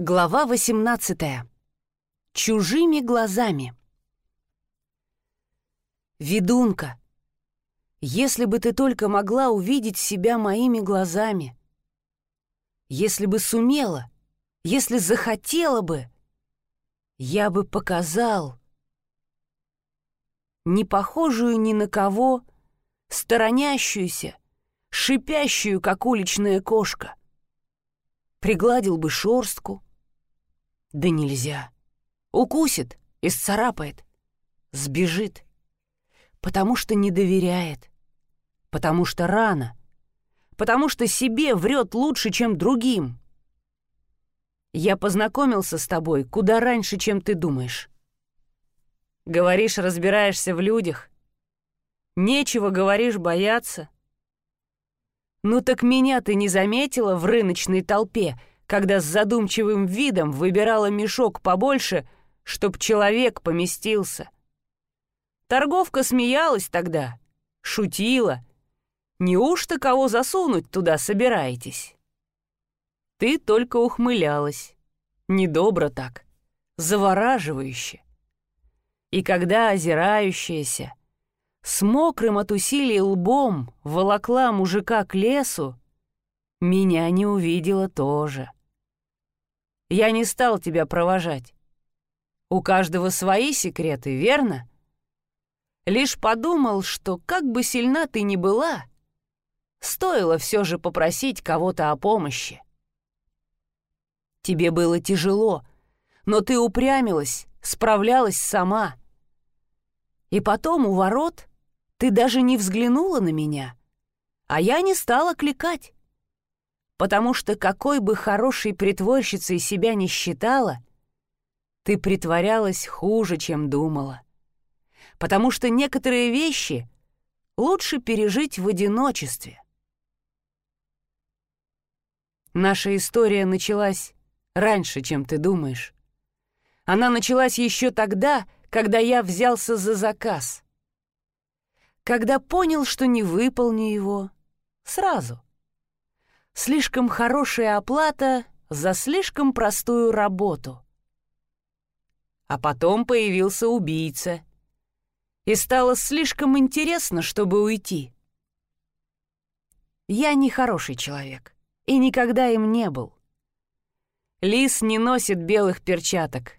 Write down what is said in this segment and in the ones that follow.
Глава 18. Чужими глазами. Ведунка, если бы ты только могла увидеть себя моими глазами, если бы сумела, если захотела бы, я бы показал, не похожую ни на кого, сторонящуюся, шипящую, как уличная кошка. Пригладил бы шорстку, да нельзя. Укусит, исцарапает, сбежит. Потому что не доверяет. Потому что рано. Потому что себе врет лучше, чем другим. Я познакомился с тобой куда раньше, чем ты думаешь. Говоришь, разбираешься в людях. Нечего, говоришь, бояться. Ну так меня ты не заметила в рыночной толпе, когда с задумчивым видом выбирала мешок побольше, чтоб человек поместился. Торговка смеялась тогда, шутила. Неужто кого засунуть туда собираетесь? Ты только ухмылялась. Недобро так, завораживающе. И когда озирающаяся, с мокрым от усилий лбом волокла мужика к лесу, меня не увидела тоже. Я не стал тебя провожать. У каждого свои секреты, верно? Лишь подумал, что как бы сильна ты ни была, стоило все же попросить кого-то о помощи. Тебе было тяжело, но ты упрямилась, справлялась сама. И потом у ворот ты даже не взглянула на меня, а я не стала кликать потому что какой бы хорошей притворщицей себя не считала, ты притворялась хуже, чем думала. Потому что некоторые вещи лучше пережить в одиночестве. Наша история началась раньше, чем ты думаешь. Она началась еще тогда, когда я взялся за заказ. Когда понял, что не выполню его, сразу — Слишком хорошая оплата за слишком простую работу. А потом появился убийца. И стало слишком интересно, чтобы уйти. Я не хороший человек и никогда им не был. Лис не носит белых перчаток.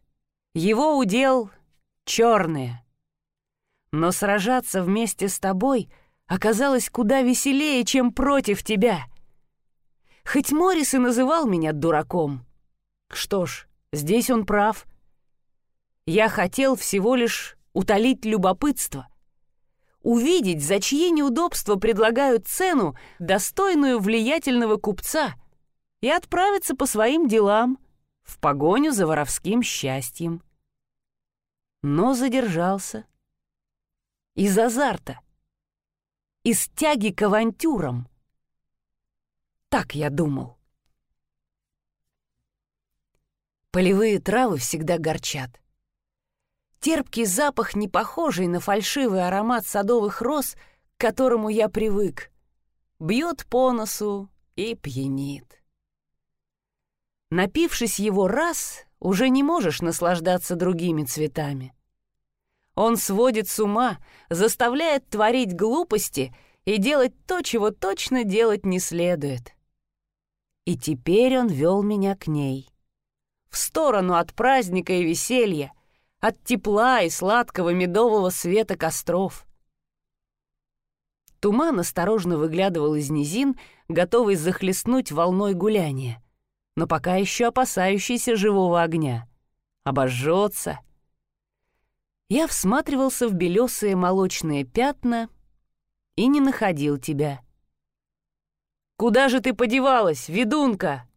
Его удел — черные. Но сражаться вместе с тобой оказалось куда веселее, чем против тебя — Хоть Моррис и называл меня дураком. Что ж, здесь он прав. Я хотел всего лишь утолить любопытство. Увидеть, за чьи неудобства предлагают цену, достойную влиятельного купца, и отправиться по своим делам в погоню за воровским счастьем. Но задержался. Из азарта. Из тяги к авантюрам. Так я думал. Полевые травы всегда горчат. Терпкий запах, не похожий на фальшивый аромат садовых роз, к которому я привык, бьет по носу и пьянит. Напившись его раз, уже не можешь наслаждаться другими цветами. Он сводит с ума, заставляет творить глупости и делать то, чего точно делать не следует. И теперь он вел меня к ней. В сторону от праздника и веселья, от тепла и сладкого медового света костров. Туман осторожно выглядывал из низин, готовый захлестнуть волной гуляния, но пока еще опасающийся живого огня. Обожжется. Я всматривался в белесые молочные пятна и не находил тебя. Куда же ты подевалась, ведунка?»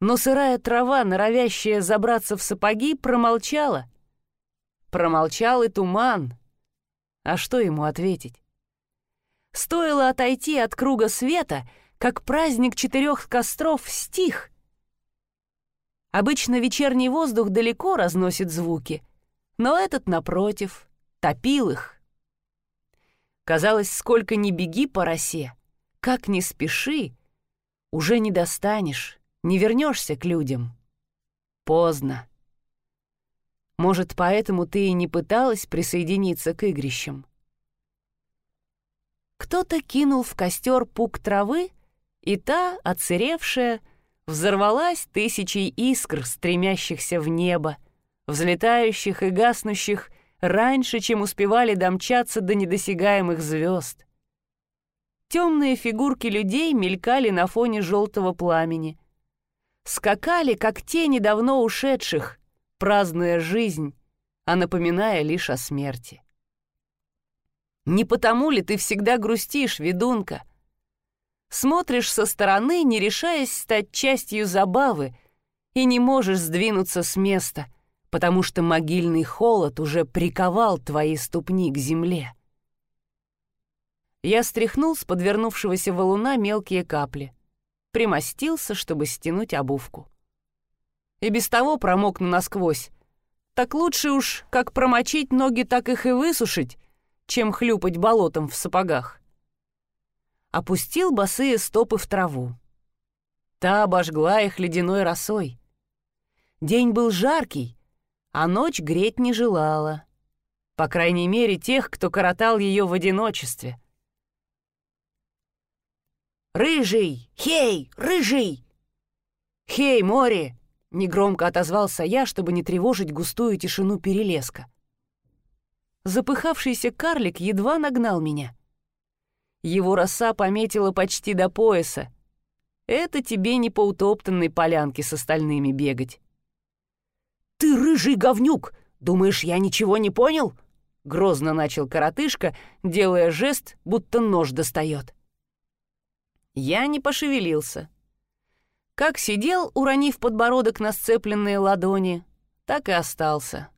Но сырая трава, норовящая забраться в сапоги, промолчала. Промолчал и туман. А что ему ответить? Стоило отойти от круга света, как праздник четырех костров стих. Обычно вечерний воздух далеко разносит звуки, но этот, напротив, топил их. Казалось, сколько ни беги по росе, как ни спеши, уже не достанешь, не вернешься к людям. Поздно. Может, поэтому ты и не пыталась присоединиться к игрищам? Кто-то кинул в костер пук травы, и та, отсыревшая, взорвалась тысячей искр, стремящихся в небо, взлетающих и гаснущих раньше, чем успевали домчаться до недосягаемых звезд. Темные фигурки людей мелькали на фоне желтого пламени. Скакали, как тени давно ушедших, празднуя жизнь, а напоминая лишь о смерти. Не потому ли ты всегда грустишь, ведунка? Смотришь со стороны, не решаясь стать частью забавы, и не можешь сдвинуться с места, потому что могильный холод уже приковал твои ступни к земле. Я стряхнул с подвернувшегося валуна мелкие капли, примостился, чтобы стянуть обувку. И без того промокну насквозь. Так лучше уж как промочить ноги, так их и высушить, чем хлюпать болотом в сапогах. Опустил босые стопы в траву. Та обожгла их ледяной росой. День был жаркий, а ночь греть не желала. По крайней мере, тех, кто коротал ее в одиночестве. «Рыжий! Хей! Рыжий!» «Хей, море!» — негромко отозвался я, чтобы не тревожить густую тишину перелеска. Запыхавшийся карлик едва нагнал меня. Его роса пометила почти до пояса. Это тебе не по утоптанной полянке с остальными бегать. «Ты рыжий говнюк! Думаешь, я ничего не понял?» Грозно начал коротышка, делая жест, будто нож достает. Я не пошевелился. Как сидел, уронив подбородок на сцепленные ладони, так и остался.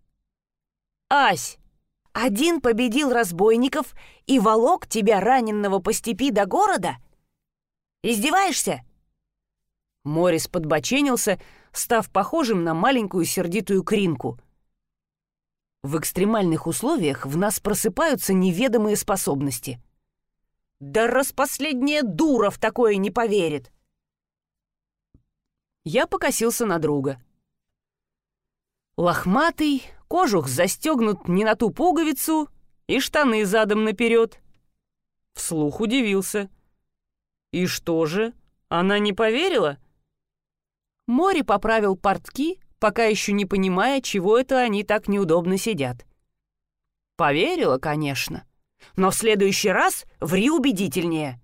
«Ась!» Один победил разбойников и волок тебя, раненного по степи, до города? Издеваешься?» Морис подбоченился, став похожим на маленькую сердитую кринку. В экстремальных условиях в нас просыпаются неведомые способности. «Да распоследняя дура в такое не поверит!» Я покосился на друга. Лохматый, кожух застегнут не на ту пуговицу и штаны задом наперед. Вслух удивился. И что же, она не поверила? Мори поправил портки, пока еще не понимая, чего это они так неудобно сидят. Поверила, конечно, но в следующий раз ври убедительнее.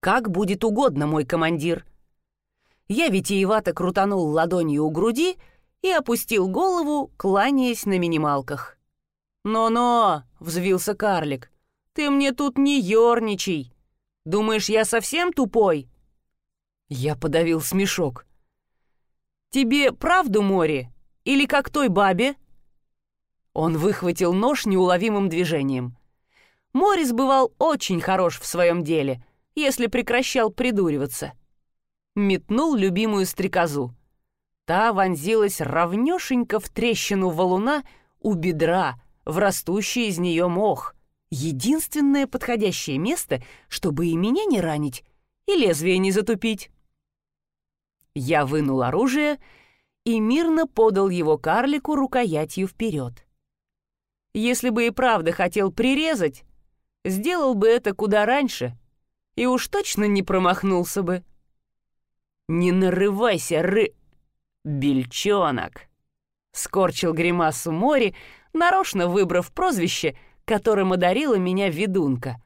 Как будет угодно, мой командир. Я витиевато крутанул ладонью у груди и опустил голову, кланяясь на минималках. «Но-но!» — взвился карлик. «Ты мне тут не ерничай! Думаешь, я совсем тупой?» Я подавил смешок. «Тебе правду, море? Или как той бабе?» Он выхватил нож неуловимым движением. Морис бывал очень хорош в своем деле, если прекращал придуриваться. Метнул любимую стрекозу. Та вонзилась ровнёшенько в трещину валуна у бедра, в растущий из нее мох. Единственное подходящее место, чтобы и меня не ранить, и лезвие не затупить. Я вынул оружие и мирно подал его карлику рукоятью вперед. Если бы и правда хотел прирезать, сделал бы это куда раньше и уж точно не промахнулся бы. «Не нарывайся, ры...» «Бельчонок!» — скорчил гримасу Мори, нарочно выбрав прозвище, которым одарила меня ведунка.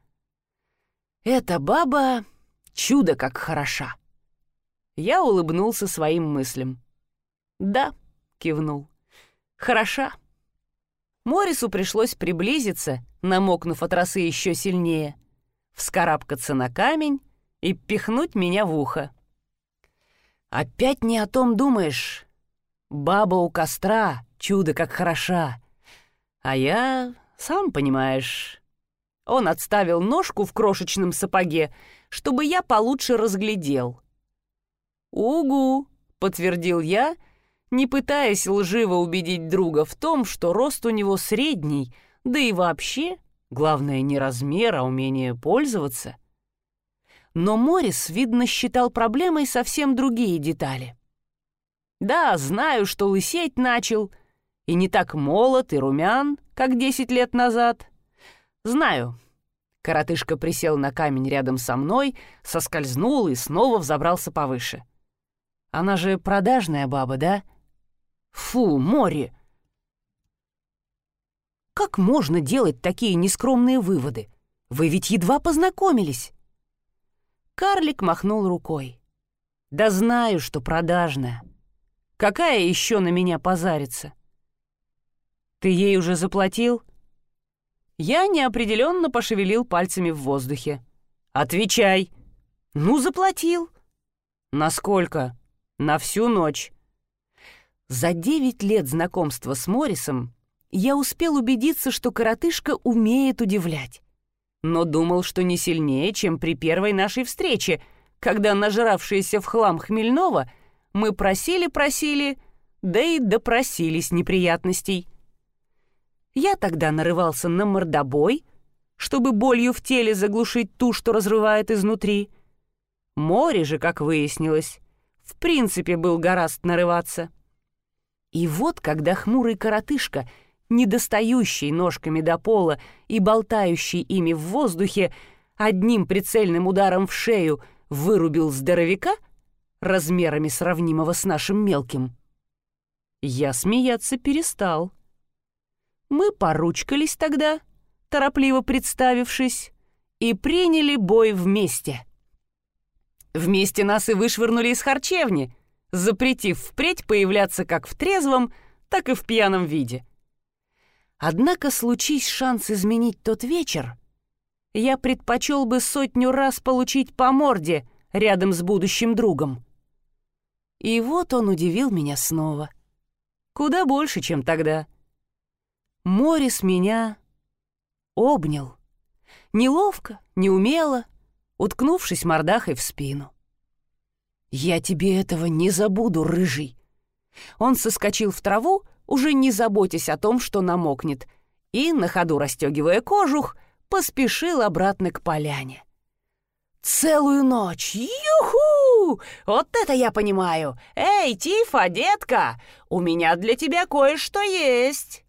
«Эта баба чудо как хороша!» Я улыбнулся своим мыслям. «Да», — кивнул, — «хороша». Морису пришлось приблизиться, намокнув от росы еще сильнее, вскарабкаться на камень и пихнуть меня в ухо. «Опять не о том думаешь. Баба у костра, чудо как хороша. А я, сам понимаешь...» Он отставил ножку в крошечном сапоге, чтобы я получше разглядел. «Угу», — подтвердил я, не пытаясь лживо убедить друга в том, что рост у него средний, да и вообще, главное не размер, а умение пользоваться. Но Морис, видно, считал проблемой совсем другие детали. Да, знаю, что лысеть начал, и не так молод и румян, как десять лет назад. Знаю. Коротышка присел на камень рядом со мной, соскользнул и снова взобрался повыше. Она же продажная баба, да? Фу, море! Как можно делать такие нескромные выводы? Вы ведь едва познакомились. Карлик махнул рукой. Да знаю, что продажная. Какая еще на меня позарится? Ты ей уже заплатил? Я неопределенно пошевелил пальцами в воздухе. Отвечай. Ну, заплатил. Насколько? На всю ночь. За девять лет знакомства с Моррисом я успел убедиться, что коротышка умеет удивлять. Но думал, что не сильнее, чем при первой нашей встрече, когда нажравшиеся в хлам Хмельнова мы просили-просили, да и допросились неприятностей. Я тогда нарывался на мордобой, чтобы болью в теле заглушить ту, что разрывает изнутри. Море же, как выяснилось, в принципе был гораст нарываться. И вот, когда хмурый коротышка, недостающий ножками до пола и болтающий ими в воздухе, одним прицельным ударом в шею вырубил здоровяка размерами сравнимого с нашим мелким, я смеяться перестал. Мы поручкались тогда, торопливо представившись, и приняли бой вместе. Вместе нас и вышвырнули из харчевни, запретив впредь появляться как в трезвом, так и в пьяном виде. Однако, случись шанс изменить тот вечер, я предпочел бы сотню раз получить по морде рядом с будущим другом. И вот он удивил меня снова. Куда больше, чем тогда. Морис меня обнял. Неловко, неумело, уткнувшись мордахой в спину. «Я тебе этого не забуду, рыжий!» Он соскочил в траву, уже не заботясь о том, что намокнет, и, на ходу расстегивая кожух, поспешил обратно к поляне. «Целую ночь! Юху! Вот это я понимаю! Эй, Тифа, детка, у меня для тебя кое-что есть!»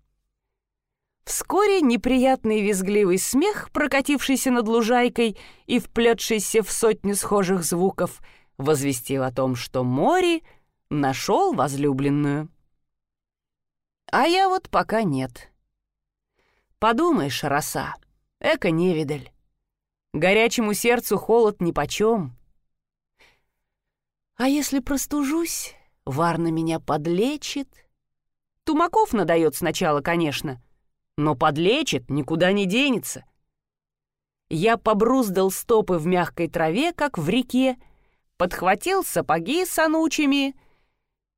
Вскоре неприятный визгливый смех, прокатившийся над лужайкой и вплетшийся в сотню схожих звуков, возвестил о том, что Мори нашел возлюбленную. А я вот пока нет. Подумаешь, роса, эко-невидаль. Горячему сердцу холод нипочем. А если простужусь, Варна меня подлечит. Тумаков надает сначала, конечно, но подлечит, никуда не денется. Я побруздал стопы в мягкой траве, как в реке, подхватил сапоги с анучами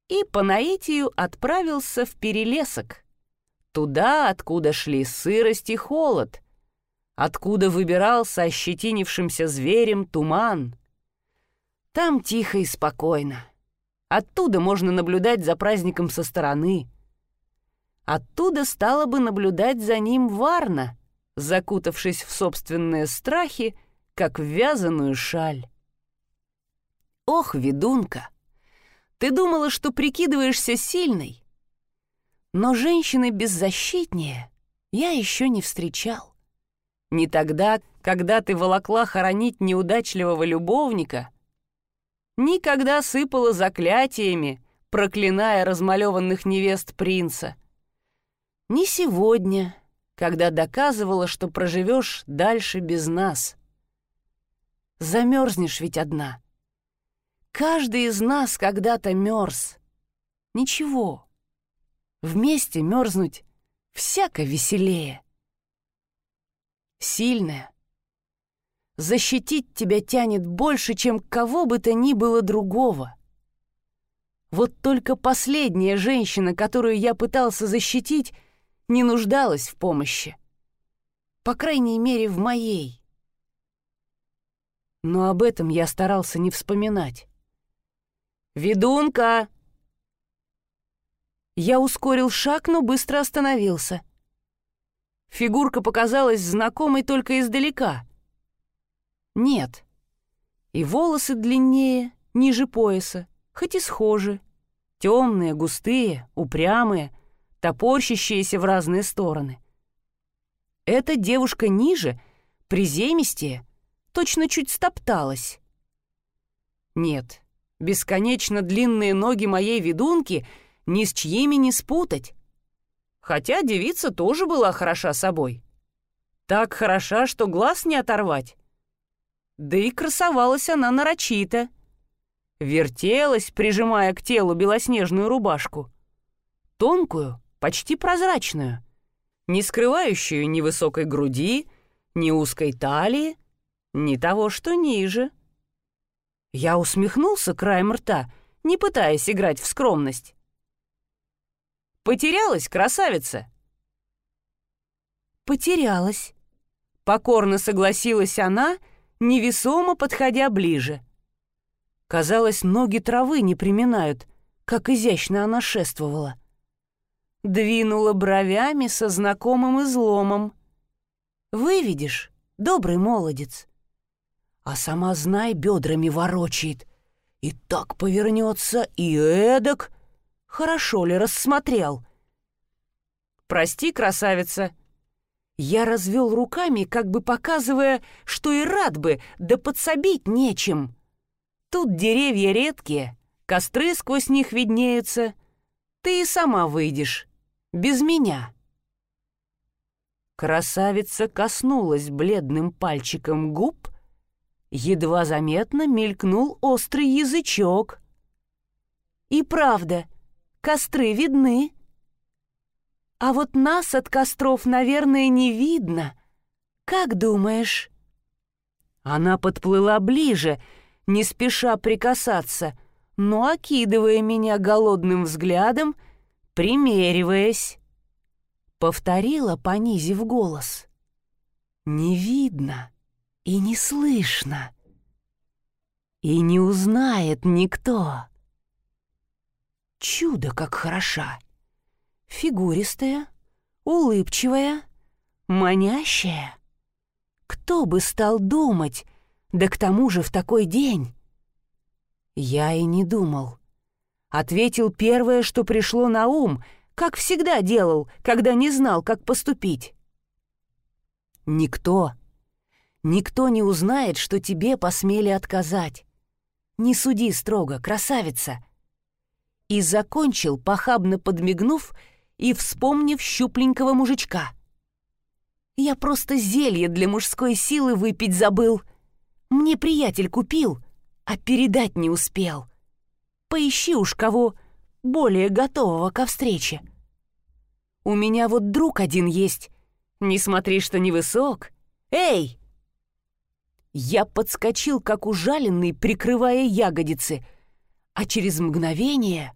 и по наитию отправился в перелесок, туда, откуда шли сырость и холод, откуда выбирался ощетинившимся зверем туман. Там тихо и спокойно. Оттуда можно наблюдать за праздником со стороны — Оттуда стала бы наблюдать за ним Варна, закутавшись в собственные страхи, как вязаную шаль. «Ох, ведунка, ты думала, что прикидываешься сильной, но женщины беззащитнее я еще не встречал. Не тогда, когда ты волокла хоронить неудачливого любовника, никогда сыпала заклятиями, проклиная размалеванных невест принца — не сегодня, когда доказывала, что проживешь дальше без нас. Замерзнешь ведь одна. Каждый из нас когда-то мерз. Ничего. Вместе мерзнуть всяко веселее. Сильная. Защитить тебя тянет больше, чем кого бы то ни было другого. Вот только последняя женщина, которую я пытался защитить, не нуждалась в помощи. По крайней мере, в моей. Но об этом я старался не вспоминать. «Ведунка!» Я ускорил шаг, но быстро остановился. Фигурка показалась знакомой только издалека. Нет, И волосы длиннее, ниже пояса, хоть и схожи. Темные, густые, упрямые, топорщащиеся в разные стороны. Эта девушка ниже, приземистее, точно чуть стопталась. Нет, бесконечно длинные ноги моей ведунки ни с чьими не спутать. Хотя девица тоже была хороша собой. Так хороша, что глаз не оторвать. Да и красовалась она нарочито. Вертелась, прижимая к телу белоснежную рубашку. Тонкую, почти прозрачную, не скрывающую ни высокой груди, ни узкой талии, ни того, что ниже. Я усмехнулся краем рта, не пытаясь играть в скромность. «Потерялась, красавица?» «Потерялась», — покорно согласилась она, невесомо подходя ближе. Казалось, ноги травы не приминают, как изящно она шествовала. Двинула бровями со знакомым изломом. «Выведешь, добрый молодец!» А сама, знай, бедрами ворочает. И так повернется, и эдак — Хорошо ли рассмотрел? «Прости, красавица!» Я развел руками, как бы показывая, что и рад бы, да подсобить нечем. Тут деревья редкие, костры сквозь них виднеются. Ты и сама выйдешь, без меня. Красавица коснулась бледным пальчиком губ, едва заметно мелькнул острый язычок. И правда — костры видны. А вот нас от костров, наверное, не видно. Как думаешь?» Она подплыла ближе, не спеша прикасаться, но окидывая меня голодным взглядом, примериваясь. Повторила, понизив голос. «Не видно и не слышно, и не узнает никто». Чудо, как хороша! Фигуристая, улыбчивая, манящая. Кто бы стал думать, да к тому же в такой день? Я и не думал. Ответил первое, что пришло на ум, как всегда делал, когда не знал, как поступить. Никто, никто не узнает, что тебе посмели отказать. Не суди строго, красавица и закончил, похабно подмигнув и вспомнив щупленького мужичка. «Я просто зелье для мужской силы выпить забыл. Мне приятель купил, а передать не успел. Поищи уж кого более готового ко встрече. У меня вот друг один есть, не смотри, что невысок. Эй!» Я подскочил, как ужаленный, прикрывая ягодицы, а через мгновение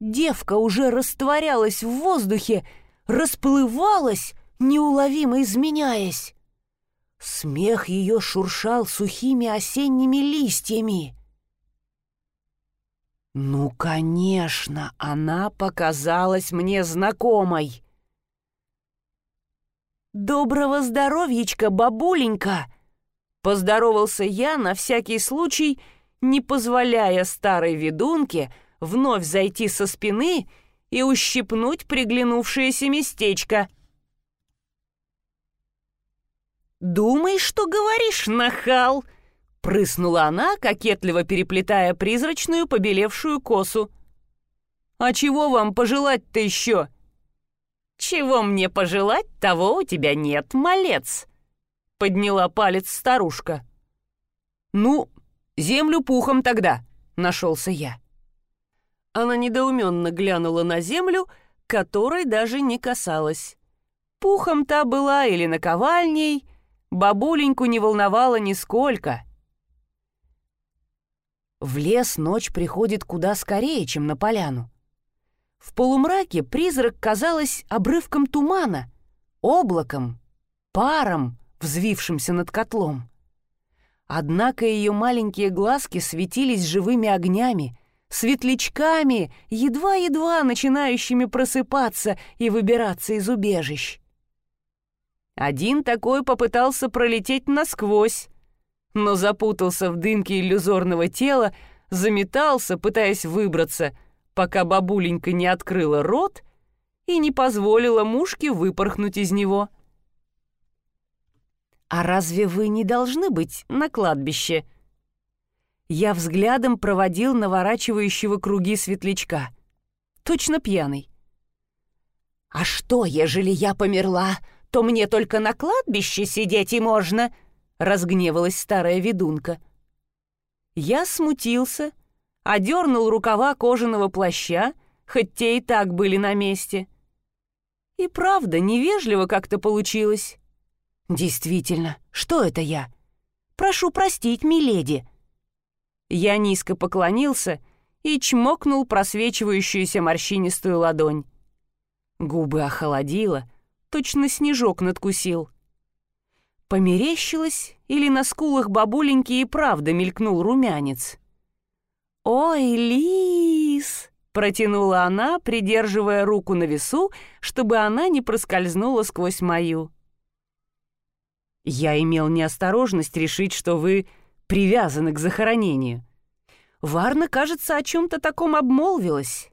Девка уже растворялась в воздухе, расплывалась, неуловимо изменяясь. Смех ее шуршал сухими осенними листьями. Ну, конечно, она показалась мне знакомой. «Доброго здоровьечка, бабуленька!» Поздоровался я на всякий случай, не позволяя старой ведунке — вновь зайти со спины и ущипнуть приглянувшееся местечко. «Думай, что говоришь, нахал!» — прыснула она, кокетливо переплетая призрачную побелевшую косу. «А чего вам пожелать-то еще?» «Чего мне пожелать, того у тебя нет, малец!» — подняла палец старушка. «Ну, землю пухом тогда!» — нашелся я. Она недоуменно глянула на землю, которой даже не касалась. Пухом та была или наковальней, бабуленьку не волновало нисколько. В лес ночь приходит куда скорее, чем на поляну. В полумраке призрак казалась обрывком тумана, облаком, паром, взвившимся над котлом. Однако ее маленькие глазки светились живыми огнями, светлячками, едва-едва начинающими просыпаться и выбираться из убежищ. Один такой попытался пролететь насквозь, но запутался в дымке иллюзорного тела, заметался, пытаясь выбраться, пока бабуленька не открыла рот и не позволила мушке выпорхнуть из него. «А разве вы не должны быть на кладбище?» Я взглядом проводил наворачивающего круги светлячка. Точно пьяный. «А что, ежели я померла, то мне только на кладбище сидеть и можно?» — разгневалась старая ведунка. Я смутился, одернул рукава кожаного плаща, хоть те и так были на месте. И правда, невежливо как-то получилось. «Действительно, что это я? Прошу простить, миледи». Я низко поклонился и чмокнул просвечивающуюся морщинистую ладонь. Губы охолодило, точно снежок надкусил. Померещилось, или на скулах бабуленьки и правда мелькнул румянец. «Ой, лис!» — протянула она, придерживая руку на весу, чтобы она не проскользнула сквозь мою. Я имел неосторожность решить, что вы привязаны к захоронению. Варна, кажется, о чем-то таком обмолвилась.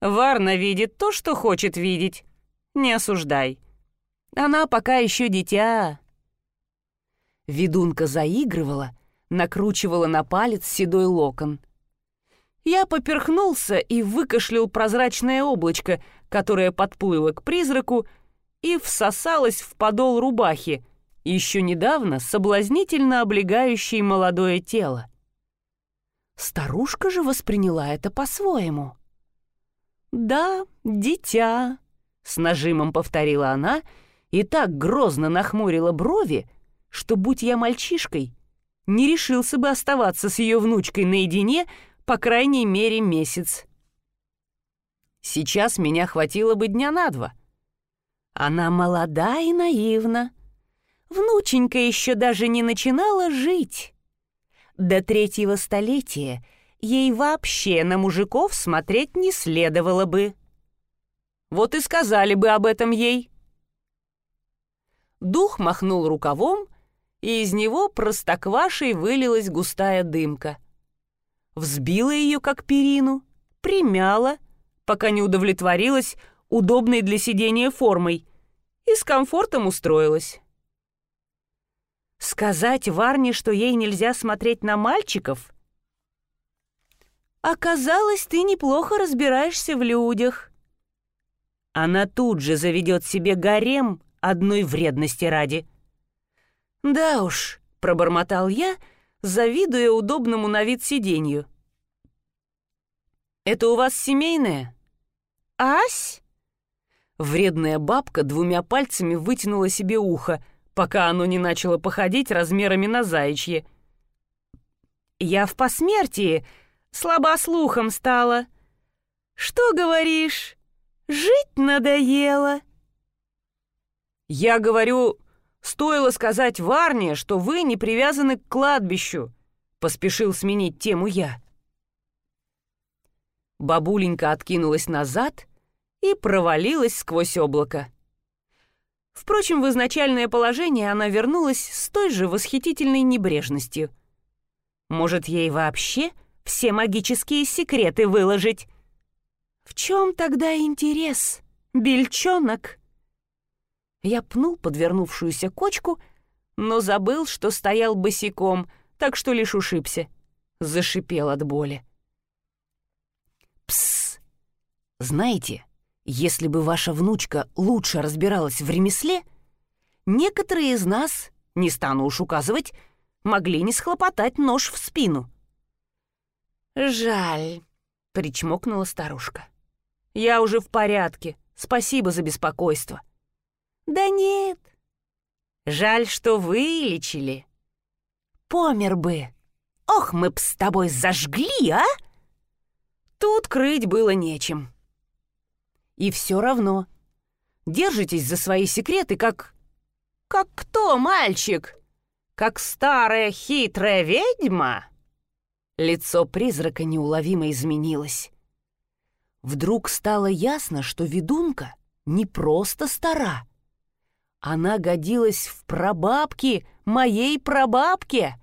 Варна видит то, что хочет видеть. Не осуждай. Она пока еще дитя. Ведунка заигрывала, накручивала на палец седой локон. Я поперхнулся и выкашлял прозрачное облачко, которое подплыло к призраку и всосалось в подол рубахи, еще недавно соблазнительно облегающей молодое тело. Старушка же восприняла это по-своему. «Да, дитя», — с нажимом повторила она и так грозно нахмурила брови, что, будь я мальчишкой, не решился бы оставаться с ее внучкой наедине по крайней мере месяц. Сейчас меня хватило бы дня на два. Она молода и наивна. Внученька еще даже не начинала жить. До третьего столетия ей вообще на мужиков смотреть не следовало бы. Вот и сказали бы об этом ей. Дух махнул рукавом, и из него простоквашей вылилась густая дымка. Взбила ее, как перину, примяла, пока не удовлетворилась удобной для сидения формой, и с комфортом устроилась. Сказать Варне, что ей нельзя смотреть на мальчиков? Оказалось, ты неплохо разбираешься в людях. Она тут же заведет себе гарем одной вредности ради. Да уж, пробормотал я, завидуя удобному на вид сиденью. Это у вас семейное? Ась? Вредная бабка двумя пальцами вытянула себе ухо, пока оно не начало походить размерами на заячье. «Я в посмертии, слабослухом стала. Что говоришь? Жить надоело?» «Я говорю, стоило сказать Варне, что вы не привязаны к кладбищу», — поспешил сменить тему я. Бабуленька откинулась назад и провалилась сквозь облако. Впрочем, в изначальное положение она вернулась с той же восхитительной небрежностью. Может, ей вообще все магические секреты выложить? В чем тогда интерес, бельчонок? Я пнул подвернувшуюся кочку, но забыл, что стоял босиком, так что лишь ушибся. Зашипел от боли. Пс! Знаете, если бы ваша внучка лучше разбиралась в ремесле, некоторые из нас, не стану уж указывать, могли не схлопотать нож в спину. «Жаль», — причмокнула старушка. «Я уже в порядке. Спасибо за беспокойство». «Да нет. Жаль, что вылечили. Помер бы. Ох, мы б с тобой зажгли, а?» Тут крыть было нечем. И все равно. Держитесь за свои секреты, как... Как кто, мальчик? Как старая хитрая ведьма? Лицо призрака неуловимо изменилось. Вдруг стало ясно, что ведунка не просто стара. Она годилась в прабабке, моей прабабке,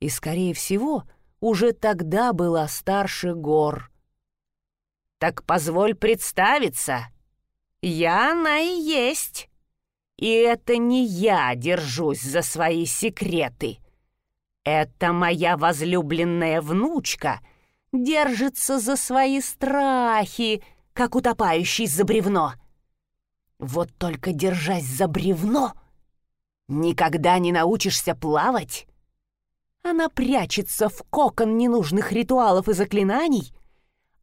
и, скорее всего, уже тогда была старше гор. «Так позволь представиться. Я она и есть. И это не я держусь за свои секреты. Это моя возлюбленная внучка держится за свои страхи, как утопающий за бревно. Вот только держась за бревно, никогда не научишься плавать. Она прячется в кокон ненужных ритуалов и заклинаний,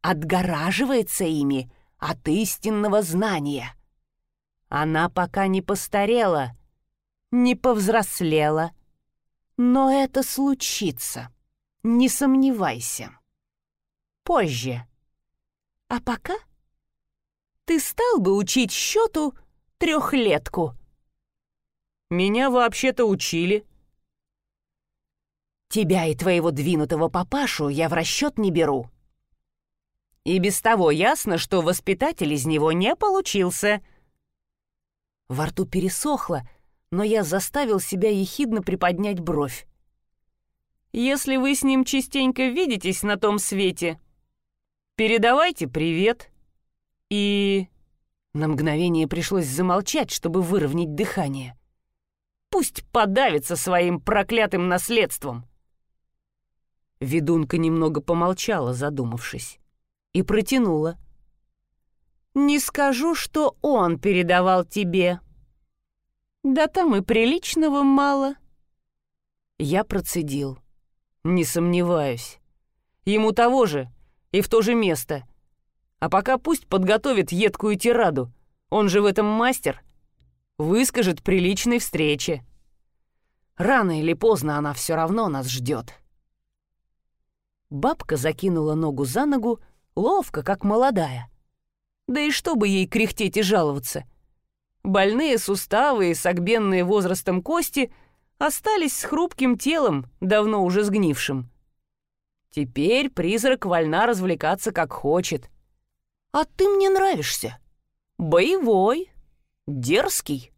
отгораживается ими от истинного знания. Она пока не постарела, не повзрослела, но это случится, не сомневайся. Позже. А пока ты стал бы учить счету трехлетку. Меня вообще-то учили. Тебя и твоего двинутого папашу я в расчет не беру. И без того ясно, что воспитатель из него не получился. Во рту пересохло, но я заставил себя ехидно приподнять бровь. Если вы с ним частенько видитесь на том свете, передавайте привет. И... На мгновение пришлось замолчать, чтобы выровнять дыхание. Пусть подавится своим проклятым наследством. Ведунка немного помолчала, задумавшись, и протянула. «Не скажу, что он передавал тебе. Да там и приличного мало». Я процедил. «Не сомневаюсь. Ему того же и в то же место. А пока пусть подготовит едкую тираду. Он же в этом мастер. Выскажет приличной встрече. Рано или поздно она все равно нас ждет. Бабка закинула ногу за ногу, ловко, как молодая. Да и чтобы ей кряхтеть и жаловаться. Больные суставы и согбенные возрастом кости остались с хрупким телом, давно уже сгнившим. Теперь призрак вольна развлекаться как хочет. А ты мне нравишься. Боевой, дерзкий.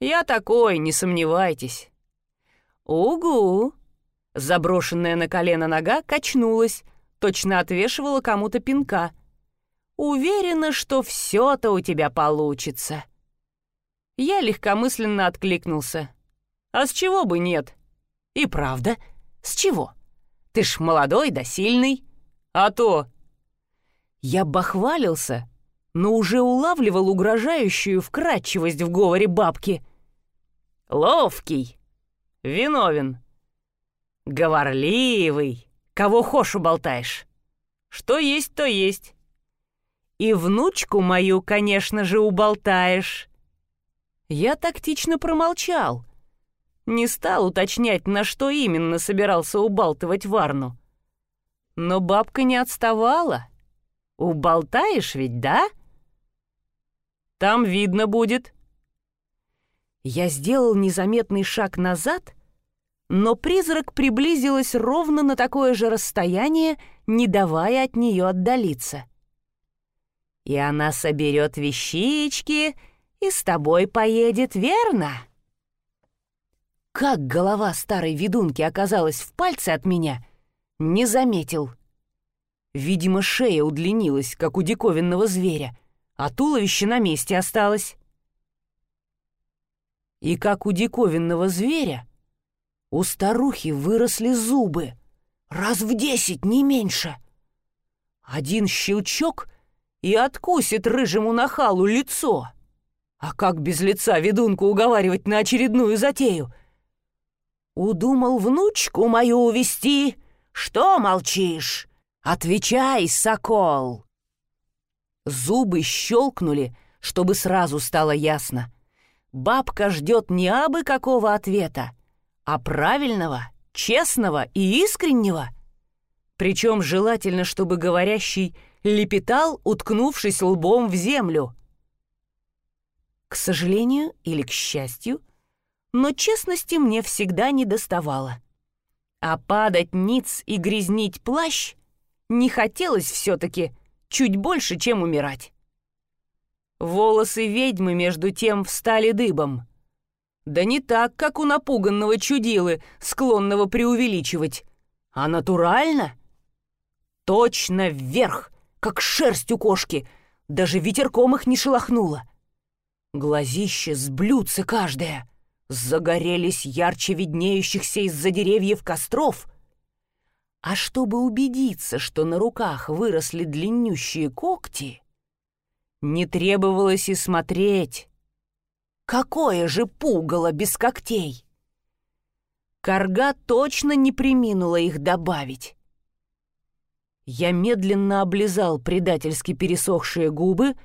Я такой, не сомневайтесь. Угу. Заброшенная на колено нога качнулась, точно отвешивала кому-то пинка. Уверена, что все-то у тебя получится. Я легкомысленно откликнулся. А с чего бы нет? И правда, с чего? Ты ж молодой да сильный. А то... Я бахвалился, но уже улавливал угрожающую вкрадчивость в говоре бабки. Ловкий, виновен, Говорливый. Кого хошь уболтаешь. Что есть, то есть. И внучку мою, конечно же, уболтаешь. Я тактично промолчал. Не стал уточнять, на что именно собирался убалтывать Варну. Но бабка не отставала. Уболтаешь ведь, да? Там видно будет. Я сделал незаметный шаг назад — но призрак приблизилась ровно на такое же расстояние, не давая от нее отдалиться. «И она соберет вещички и с тобой поедет, верно?» Как голова старой ведунки оказалась в пальце от меня, не заметил. Видимо, шея удлинилась, как у диковинного зверя, а туловище на месте осталось. И как у диковинного зверя, у старухи выросли зубы. Раз в десять, не меньше. Один щелчок и откусит рыжему нахалу лицо. А как без лица ведунку уговаривать на очередную затею? Удумал внучку мою увести. Что молчишь? Отвечай, сокол. Зубы щелкнули, чтобы сразу стало ясно. Бабка ждет не абы какого ответа, а правильного, честного и искреннего. Причем желательно, чтобы говорящий лепетал, уткнувшись лбом в землю. К сожалению или к счастью, но честности мне всегда не доставало. А падать ниц и грязнить плащ не хотелось все-таки чуть больше, чем умирать. Волосы ведьмы между тем встали дыбом — Да не так, как у напуганного чудилы, склонного преувеличивать, а натурально. Точно вверх, как шерсть у кошки, даже ветерком их не шелохнуло. Глазище с блюдца каждое, загорелись ярче виднеющихся из-за деревьев костров. А чтобы убедиться, что на руках выросли длиннющие когти, не требовалось и смотреть. Какое же пугало без когтей! Карга точно не приминула их добавить. Я медленно облизал предательски пересохшие губы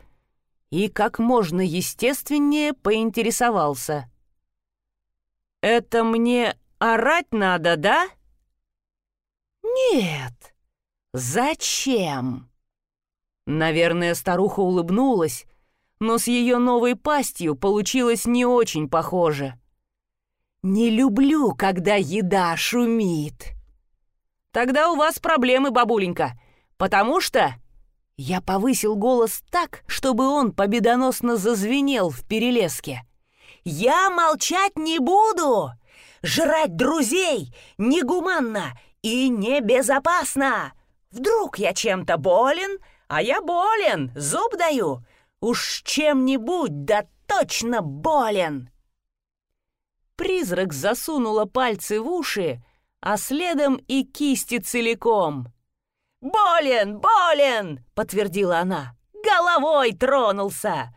и как можно естественнее поинтересовался. «Это мне орать надо, да?» «Нет. Зачем?» Наверное, старуха улыбнулась, но с ее новой пастью получилось не очень похоже. «Не люблю, когда еда шумит». «Тогда у вас проблемы, бабуленька, потому что...» Я повысил голос так, чтобы он победоносно зазвенел в перелеске. «Я молчать не буду! Жрать друзей негуманно и небезопасно! Вдруг я чем-то болен, а я болен, зуб даю! Уж чем-нибудь, да точно болен!» Призрак засунула пальцы в уши, а следом и кисти целиком. «Болен, болен!» — подтвердила она. «Головой тронулся!»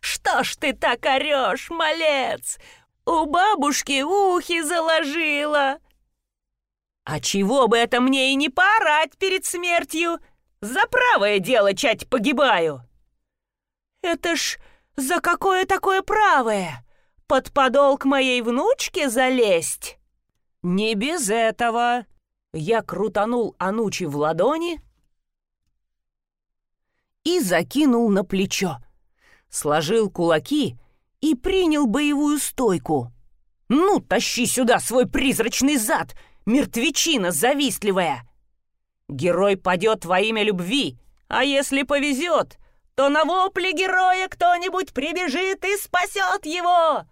«Что ж ты так орешь, малец? У бабушки ухи заложила!» «А чего бы это мне и не поорать перед смертью? За правое дело чать погибаю!» «Это ж за какое такое правое? Под подол к моей внучке залезть?» «Не без этого!» Я крутанул Анучи в ладони и закинул на плечо, сложил кулаки и принял боевую стойку. «Ну, тащи сюда свой призрачный зад!» мертвечина завистливая. Герой падет во имя любви, а если повезет, то на вопле героя кто-нибудь прибежит и спасет его!»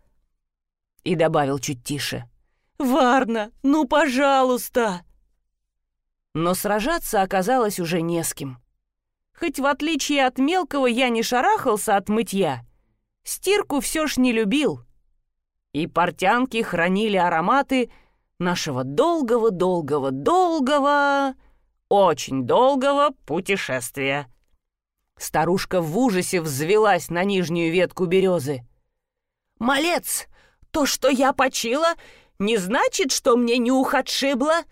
И добавил чуть тише. «Варна, ну, пожалуйста!» Но сражаться оказалось уже не с кем. Хоть в отличие от мелкого я не шарахался от мытья, стирку все ж не любил. И портянки хранили ароматы, нашего долгого-долгого-долгого, очень долгого путешествия. Старушка в ужасе взвелась на нижнюю ветку березы. «Малец, то, что я почила, не значит, что мне нюх отшибло.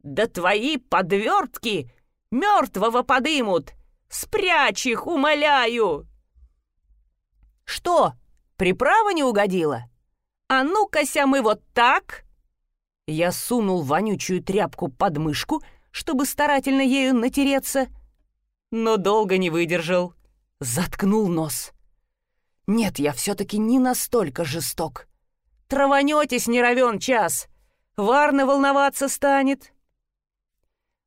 Да твои подвертки мертвого подымут. Спрячь их, умоляю!» «Что, приправа не угодила? А ну-ка-ся мы вот так!» Я сунул вонючую тряпку под мышку, чтобы старательно ею натереться, но долго не выдержал. Заткнул нос. Нет, я все-таки не настолько жесток. Траванетесь не равен час. Варно волноваться станет.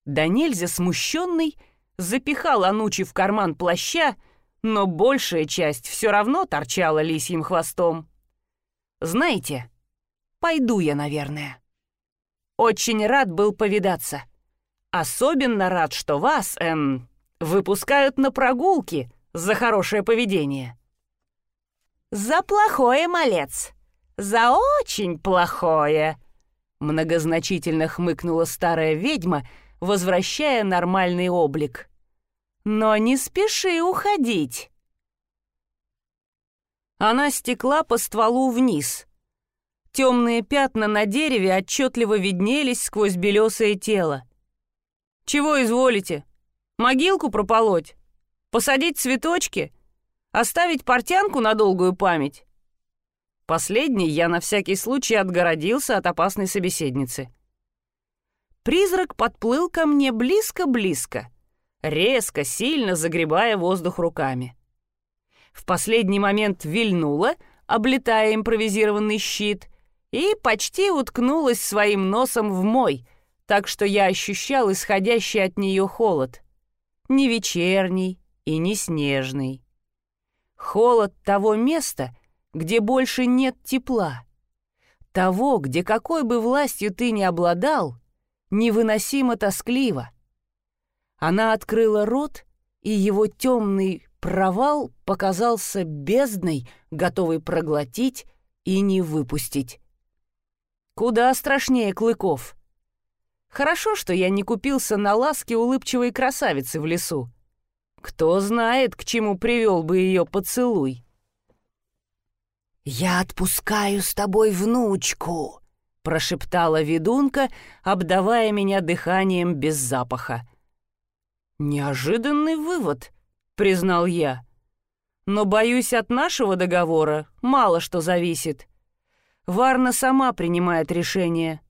Да смущенный запихал Анучи в карман плаща, но большая часть все равно торчала лисьим хвостом. Знаете, пойду я, наверное. Очень рад был повидаться. Особенно рад, что вас, эм, выпускают на прогулки за хорошее поведение. За плохое, малец. За очень плохое. Многозначительно хмыкнула старая ведьма, возвращая нормальный облик. Но не спеши уходить. Она стекла по стволу вниз, Темные пятна на дереве отчетливо виднелись сквозь белесое тело. «Чего изволите? Могилку прополоть? Посадить цветочки? Оставить портянку на долгую память?» Последний я на всякий случай отгородился от опасной собеседницы. Призрак подплыл ко мне близко-близко, резко, сильно загребая воздух руками. В последний момент вильнула, облетая импровизированный щит, и почти уткнулась своим носом в мой, так что я ощущал исходящий от нее холод. Не вечерний и не снежный. Холод того места, где больше нет тепла. Того, где какой бы властью ты ни обладал, невыносимо тоскливо. Она открыла рот, и его темный провал показался бездной, готовый проглотить и не выпустить. Куда страшнее клыков. Хорошо, что я не купился на ласки улыбчивой красавицы в лесу. Кто знает, к чему привел бы ее поцелуй. «Я отпускаю с тобой внучку», — прошептала ведунка, обдавая меня дыханием без запаха. «Неожиданный вывод», — признал я. «Но, боюсь, от нашего договора мало что зависит. Варна сама принимает решение,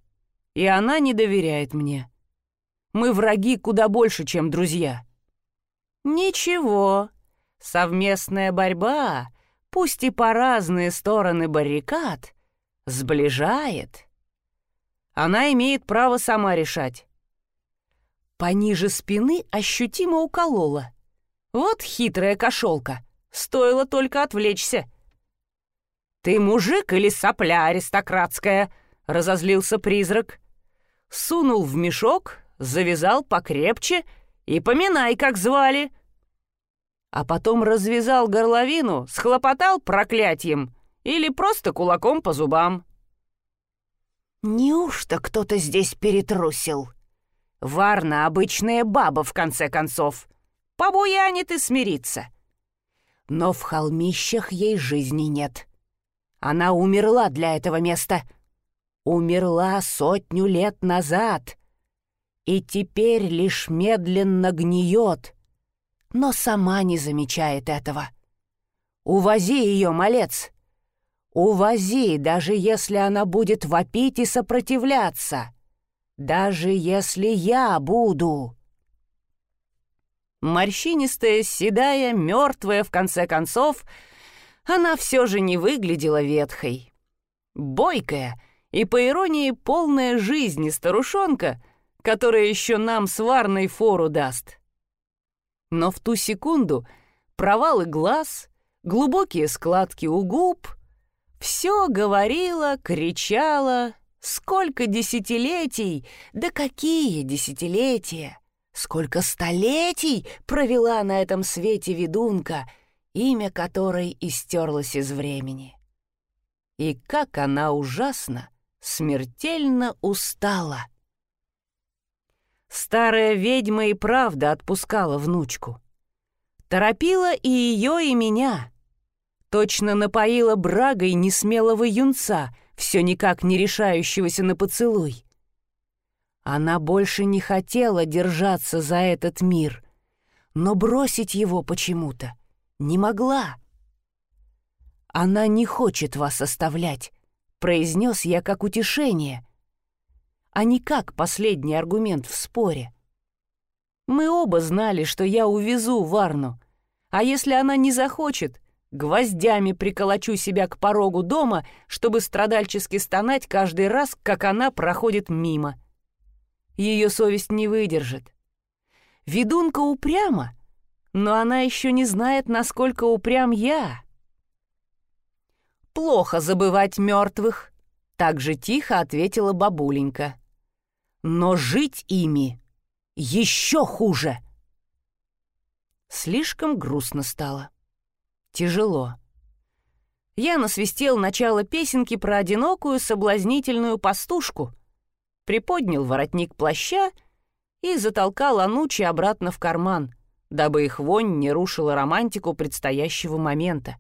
и она не доверяет мне. Мы враги куда больше, чем друзья». «Ничего, совместная борьба, пусть и по разные стороны баррикад, сближает. Она имеет право сама решать». Пониже спины ощутимо уколола. Вот хитрая кошелка, стоило только отвлечься. «Ты мужик или сопля аристократская?» — разозлился призрак. Сунул в мешок, завязал покрепче — и поминай, как звали. А потом развязал горловину, схлопотал проклятием или просто кулаком по зубам. Неужто кто-то здесь перетрусил? Варна — обычная баба, в конце концов. Побуянит и смирится. Но в холмищах ей жизни нет. Она умерла для этого места. Умерла сотню лет назад и теперь лишь медленно гниет, но сама не замечает этого. Увози ее, малец! Увози, даже если она будет вопить и сопротивляться. Даже если я буду. Морщинистая, седая, мертвая, в конце концов, она все же не выглядела ветхой. Бойкая и, по иронии, полная жизни старушонка — которая еще нам с Варной фору даст. Но в ту секунду провалы глаз, глубокие складки у губ — все говорила, кричала, сколько десятилетий, да какие десятилетия, сколько столетий провела на этом свете ведунка, имя которой истерлось из времени. И как она ужасно, смертельно устала. Старая ведьма и правда отпускала внучку. Торопила и ее, и меня. Точно напоила брагой несмелого юнца, все никак не решающегося на поцелуй. Она больше не хотела держаться за этот мир, но бросить его почему-то не могла. «Она не хочет вас оставлять», — произнес я как утешение — а не как последний аргумент в споре. Мы оба знали, что я увезу Варну, а если она не захочет, гвоздями приколочу себя к порогу дома, чтобы страдальчески стонать каждый раз, как она проходит мимо. Ее совесть не выдержит. Ведунка упряма, но она еще не знает, насколько упрям я. «Плохо забывать мертвых», — так же тихо ответила бабуленька но жить ими еще хуже. Слишком грустно стало. Тяжело. Я насвистел начало песенки про одинокую соблазнительную пастушку, приподнял воротник плаща и затолкал Анучи обратно в карман, дабы их вонь не рушила романтику предстоящего момента.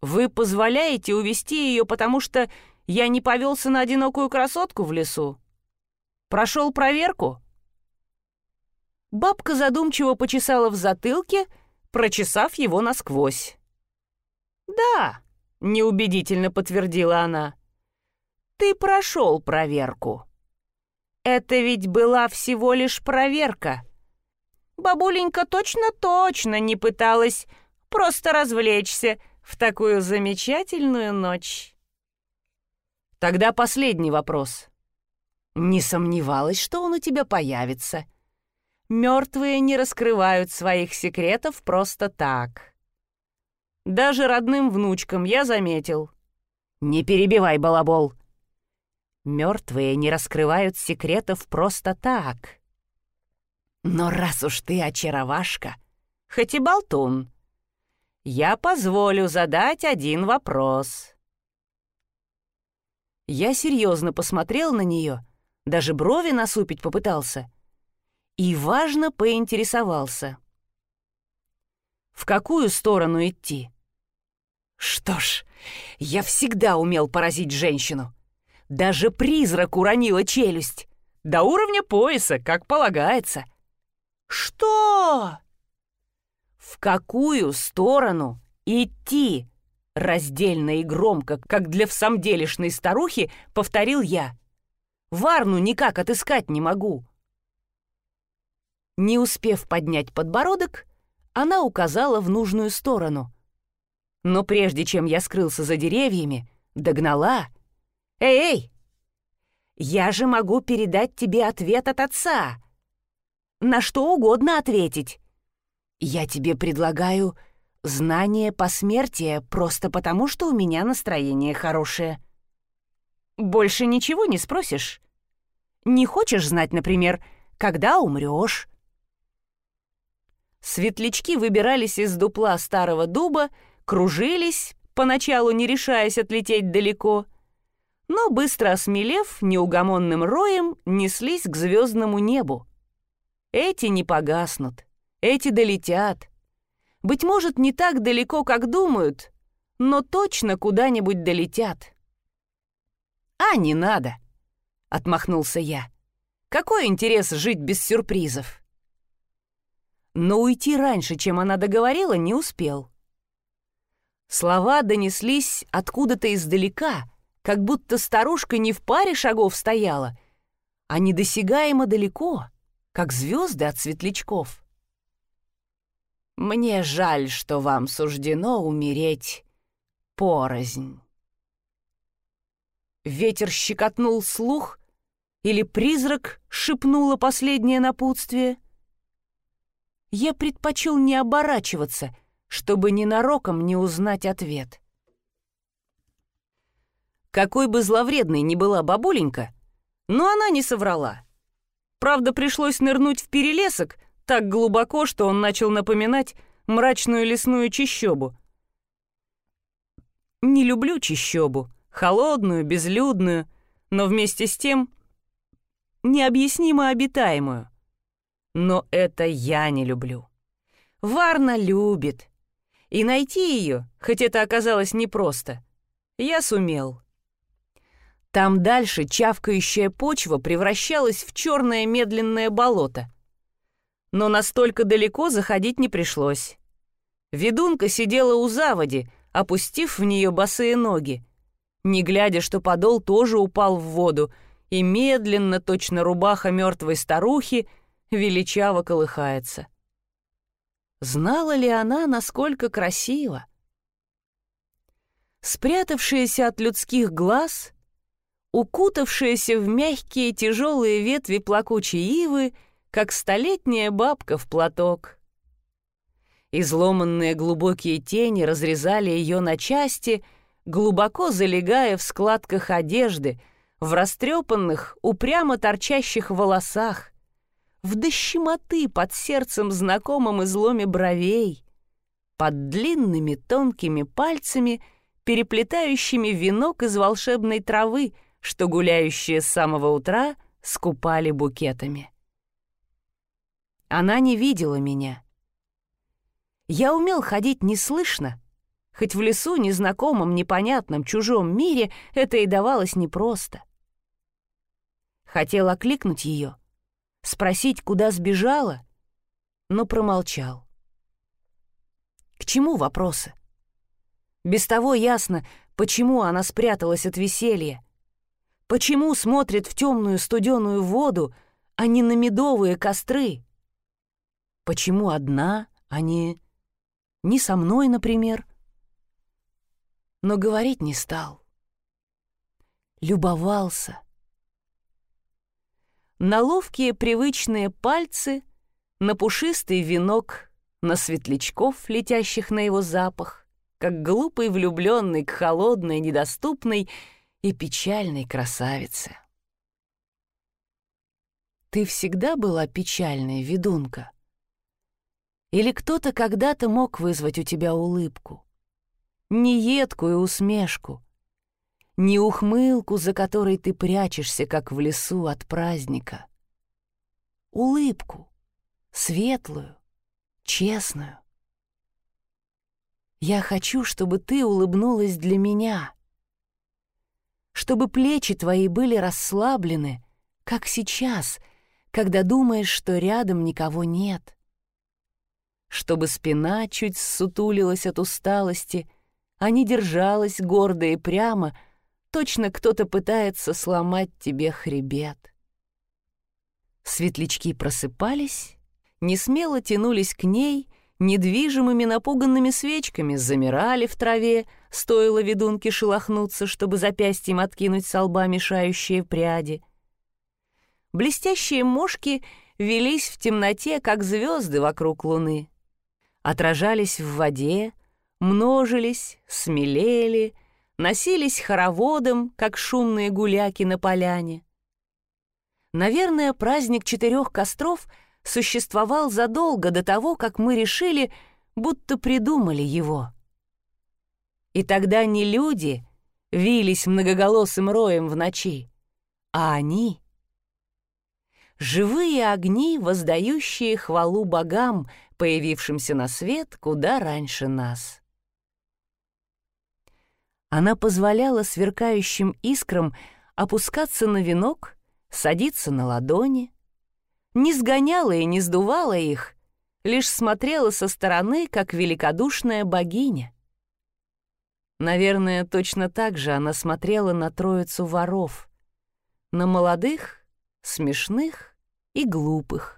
«Вы позволяете увести ее, потому что я не повелся на одинокую красотку в лесу?» Прошел проверку?» Бабка задумчиво почесала в затылке, прочесав его насквозь. «Да», — неубедительно подтвердила она, — «ты прошел проверку. Это ведь была всего лишь проверка. Бабуленька точно-точно не пыталась просто развлечься в такую замечательную ночь». Тогда последний вопрос. Не сомневалась, что он у тебя появится. Мертвые не раскрывают своих секретов просто так. Даже родным внучкам я заметил. Не перебивай, балабол. Мертвые не раскрывают секретов просто так. Но раз уж ты очаровашка, хоть и болтун, я позволю задать один вопрос. Я серьезно посмотрел на нее, даже брови насупить попытался. И важно поинтересовался. В какую сторону идти? Что ж, я всегда умел поразить женщину. Даже призрак уронила челюсть. До уровня пояса, как полагается. Что? В какую сторону идти? Раздельно и громко, как для всамделишной старухи, повторил я. Варну никак отыскать не могу. Не успев поднять подбородок, она указала в нужную сторону. Но прежде чем я скрылся за деревьями, догнала. «Эй, эй! Я же могу передать тебе ответ от отца. На что угодно ответить. Я тебе предлагаю Знание посмертия просто потому, что у меня настроение хорошее. Больше ничего не спросишь? Не хочешь знать, например, когда умрешь? Светлячки выбирались из дупла старого дуба, кружились, поначалу не решаясь отлететь далеко, но быстро осмелев, неугомонным роем неслись к звездному небу. Эти не погаснут, эти долетят — быть может, не так далеко, как думают, но точно куда-нибудь долетят. «А, не надо!» — отмахнулся я. «Какой интерес жить без сюрпризов?» Но уйти раньше, чем она договорила, не успел. Слова донеслись откуда-то издалека, как будто старушка не в паре шагов стояла, а недосягаемо далеко, как звезды от светлячков. Мне жаль, что вам суждено умереть порознь. Ветер щекотнул слух, или призрак шепнула последнее напутствие. Я предпочел не оборачиваться, чтобы ненароком не узнать ответ. Какой бы зловредной ни была бабуленька, но она не соврала. Правда, пришлось нырнуть в перелесок, так глубоко, что он начал напоминать мрачную лесную чащобу. Не люблю чащобу, холодную, безлюдную, но вместе с тем необъяснимо обитаемую. Но это я не люблю. Варна любит. И найти ее, хоть это оказалось непросто, я сумел. Там дальше чавкающая почва превращалась в черное медленное болото — но настолько далеко заходить не пришлось. Ведунка сидела у заводи, опустив в нее босые ноги, не глядя, что подол тоже упал в воду, и медленно, точно рубаха мертвой старухи, величаво колыхается. Знала ли она, насколько красиво? Спрятавшаяся от людских глаз, укутавшаяся в мягкие тяжелые ветви плакучей ивы — как столетняя бабка в платок. Изломанные глубокие тени разрезали ее на части, глубоко залегая в складках одежды, в растрепанных, упрямо торчащих волосах, в дощемоты под сердцем знакомым изломе бровей, под длинными тонкими пальцами, переплетающими венок из волшебной травы, что гуляющие с самого утра скупали букетами. Она не видела меня. Я умел ходить неслышно, хоть в лесу, незнакомом, непонятном, чужом мире это и давалось непросто. Хотел окликнуть ее, спросить, куда сбежала, но промолчал. К чему вопросы? Без того ясно, почему она спряталась от веселья, почему смотрит в темную студеную воду, а не на медовые костры. Почему одна, а не... не со мной, например? Но говорить не стал. Любовался. На ловкие привычные пальцы, на пушистый венок, на светлячков, летящих на его запах, как глупый влюбленный к холодной, недоступной и печальной красавице. Ты всегда была печальной, ведунка? Или кто-то когда-то мог вызвать у тебя улыбку? Не едкую усмешку, не ухмылку, за которой ты прячешься, как в лесу от праздника. Улыбку, светлую, честную. Я хочу, чтобы ты улыбнулась для меня, чтобы плечи твои были расслаблены, как сейчас, когда думаешь, что рядом никого нет, чтобы спина чуть ссутулилась от усталости, а не держалась гордо и прямо, точно кто-то пытается сломать тебе хребет. Светлячки просыпались, не смело тянулись к ней — недвижимыми напуганными свечками замирали в траве, стоило ведунке шелохнуться, чтобы запястьем откинуть со лба мешающие пряди. Блестящие мошки велись в темноте, как звезды вокруг луны. Отражались в воде, множились, смелели, носились хороводом, как шумные гуляки на поляне. Наверное, праздник четырех костров — существовал задолго до того, как мы решили, будто придумали его. И тогда не люди вились многоголосым роем в ночи, а они — живые огни, воздающие хвалу богам, появившимся на свет куда раньше нас. Она позволяла сверкающим искрам опускаться на венок, садиться на ладони, не сгоняла и не сдувала их, лишь смотрела со стороны, как великодушная богиня. Наверное, точно так же она смотрела на троицу воров, на молодых, смешных и глупых.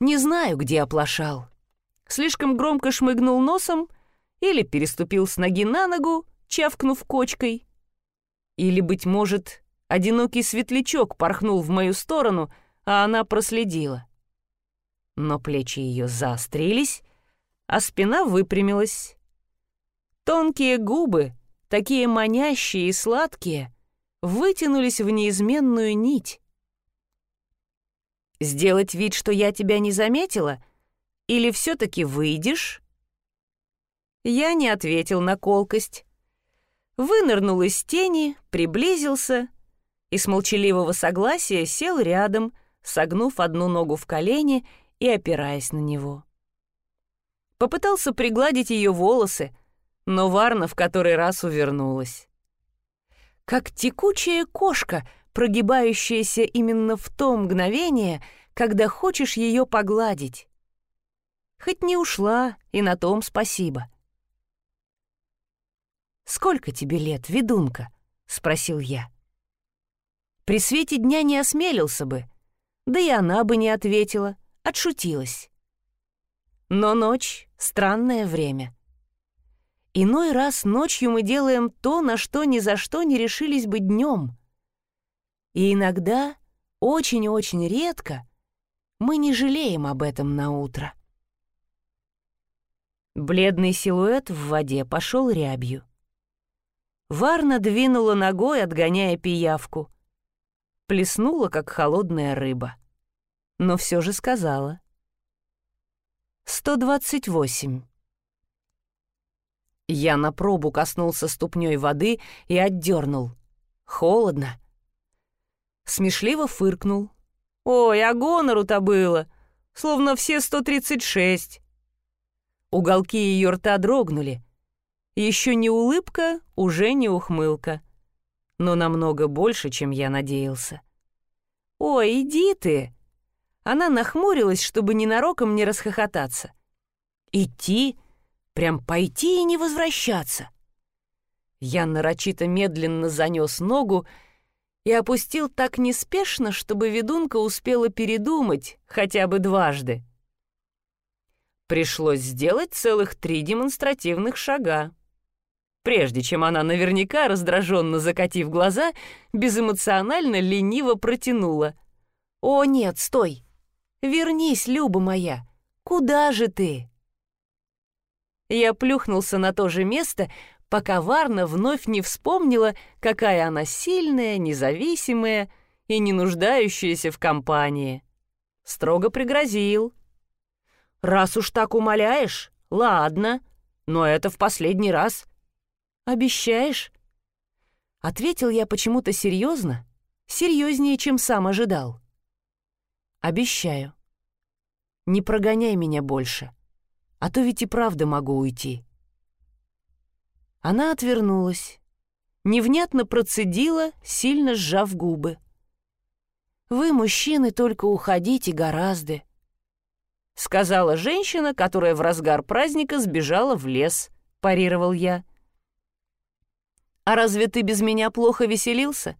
Не знаю, где оплошал. Слишком громко шмыгнул носом или переступил с ноги на ногу, чавкнув кочкой. Или, быть может, одинокий светлячок порхнул в мою сторону — а она проследила. Но плечи ее заострились, а спина выпрямилась. Тонкие губы, такие манящие и сладкие, вытянулись в неизменную нить. «Сделать вид, что я тебя не заметила? Или все-таки выйдешь?» Я не ответил на колкость. Вынырнул из тени, приблизился и с молчаливого согласия сел рядом, согнув одну ногу в колени и опираясь на него. Попытался пригладить ее волосы, но Варна в который раз увернулась. Как текучая кошка, прогибающаяся именно в то мгновение, когда хочешь ее погладить. Хоть не ушла, и на том спасибо. «Сколько тебе лет, ведунка?» — спросил я. При свете дня не осмелился бы, да и она бы не ответила, отшутилась. Но ночь — странное время. Иной раз ночью мы делаем то, на что ни за что не решились бы днем. И иногда, очень-очень редко, мы не жалеем об этом на утро. Бледный силуэт в воде пошел рябью. Варна двинула ногой, отгоняя пиявку — плеснула, как холодная рыба. Но все же сказала. «Сто двадцать восемь». Я на пробу коснулся ступней воды и отдернул. Холодно. Смешливо фыркнул. «Ой, а гонору-то было! Словно все сто тридцать шесть!» Уголки ее рта дрогнули. Еще не улыбка, уже не ухмылка но намного больше, чем я надеялся. «Ой, иди ты!» Она нахмурилась, чтобы ненароком не расхохотаться. «Идти? Прям пойти и не возвращаться?» Я нарочито медленно занес ногу и опустил так неспешно, чтобы ведунка успела передумать хотя бы дважды. Пришлось сделать целых три демонстративных шага прежде чем она наверняка, раздраженно закатив глаза, безэмоционально лениво протянула. «О, нет, стой! Вернись, Люба моя! Куда же ты?» Я плюхнулся на то же место, пока Варна вновь не вспомнила, какая она сильная, независимая и не нуждающаяся в компании. Строго пригрозил. «Раз уж так умоляешь, ладно, но это в последний раз. Обещаешь?» Ответил я почему-то серьезно, серьезнее, чем сам ожидал. «Обещаю. Не прогоняй меня больше, а то ведь и правда могу уйти». Она отвернулась, невнятно процедила, сильно сжав губы. «Вы, мужчины, только уходите гораздо», — сказала женщина, которая в разгар праздника сбежала в лес, — парировал я. «А разве ты без меня плохо веселился?»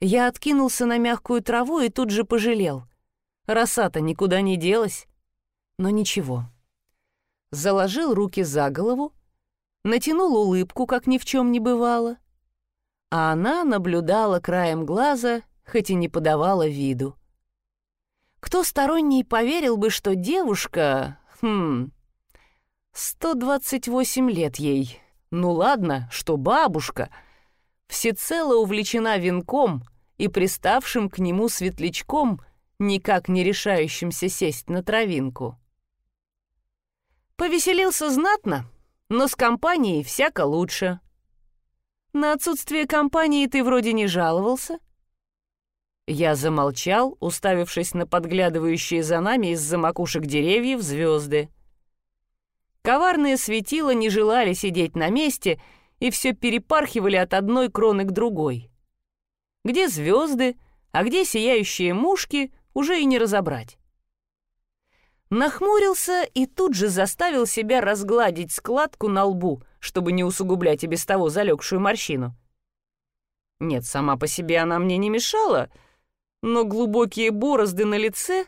Я откинулся на мягкую траву и тут же пожалел. Роса-то никуда не делась. Но ничего. Заложил руки за голову, натянул улыбку, как ни в чем не бывало. А она наблюдала краем глаза, хоть и не подавала виду. Кто сторонний поверил бы, что девушка... Хм... 128 лет ей. Ну ладно, что бабушка всецело увлечена венком и приставшим к нему светлячком, никак не решающимся сесть на травинку. Повеселился знатно, но с компанией всяко лучше. На отсутствие компании ты вроде не жаловался. Я замолчал, уставившись на подглядывающие за нами из-за макушек деревьев звезды. Коварные светила не желали сидеть на месте и все перепархивали от одной кроны к другой. Где звезды, а где сияющие мушки, уже и не разобрать нахмурился и тут же заставил себя разгладить складку на лбу, чтобы не усугублять и без того залегшую морщину. Нет, сама по себе она мне не мешала, но глубокие борозды на лице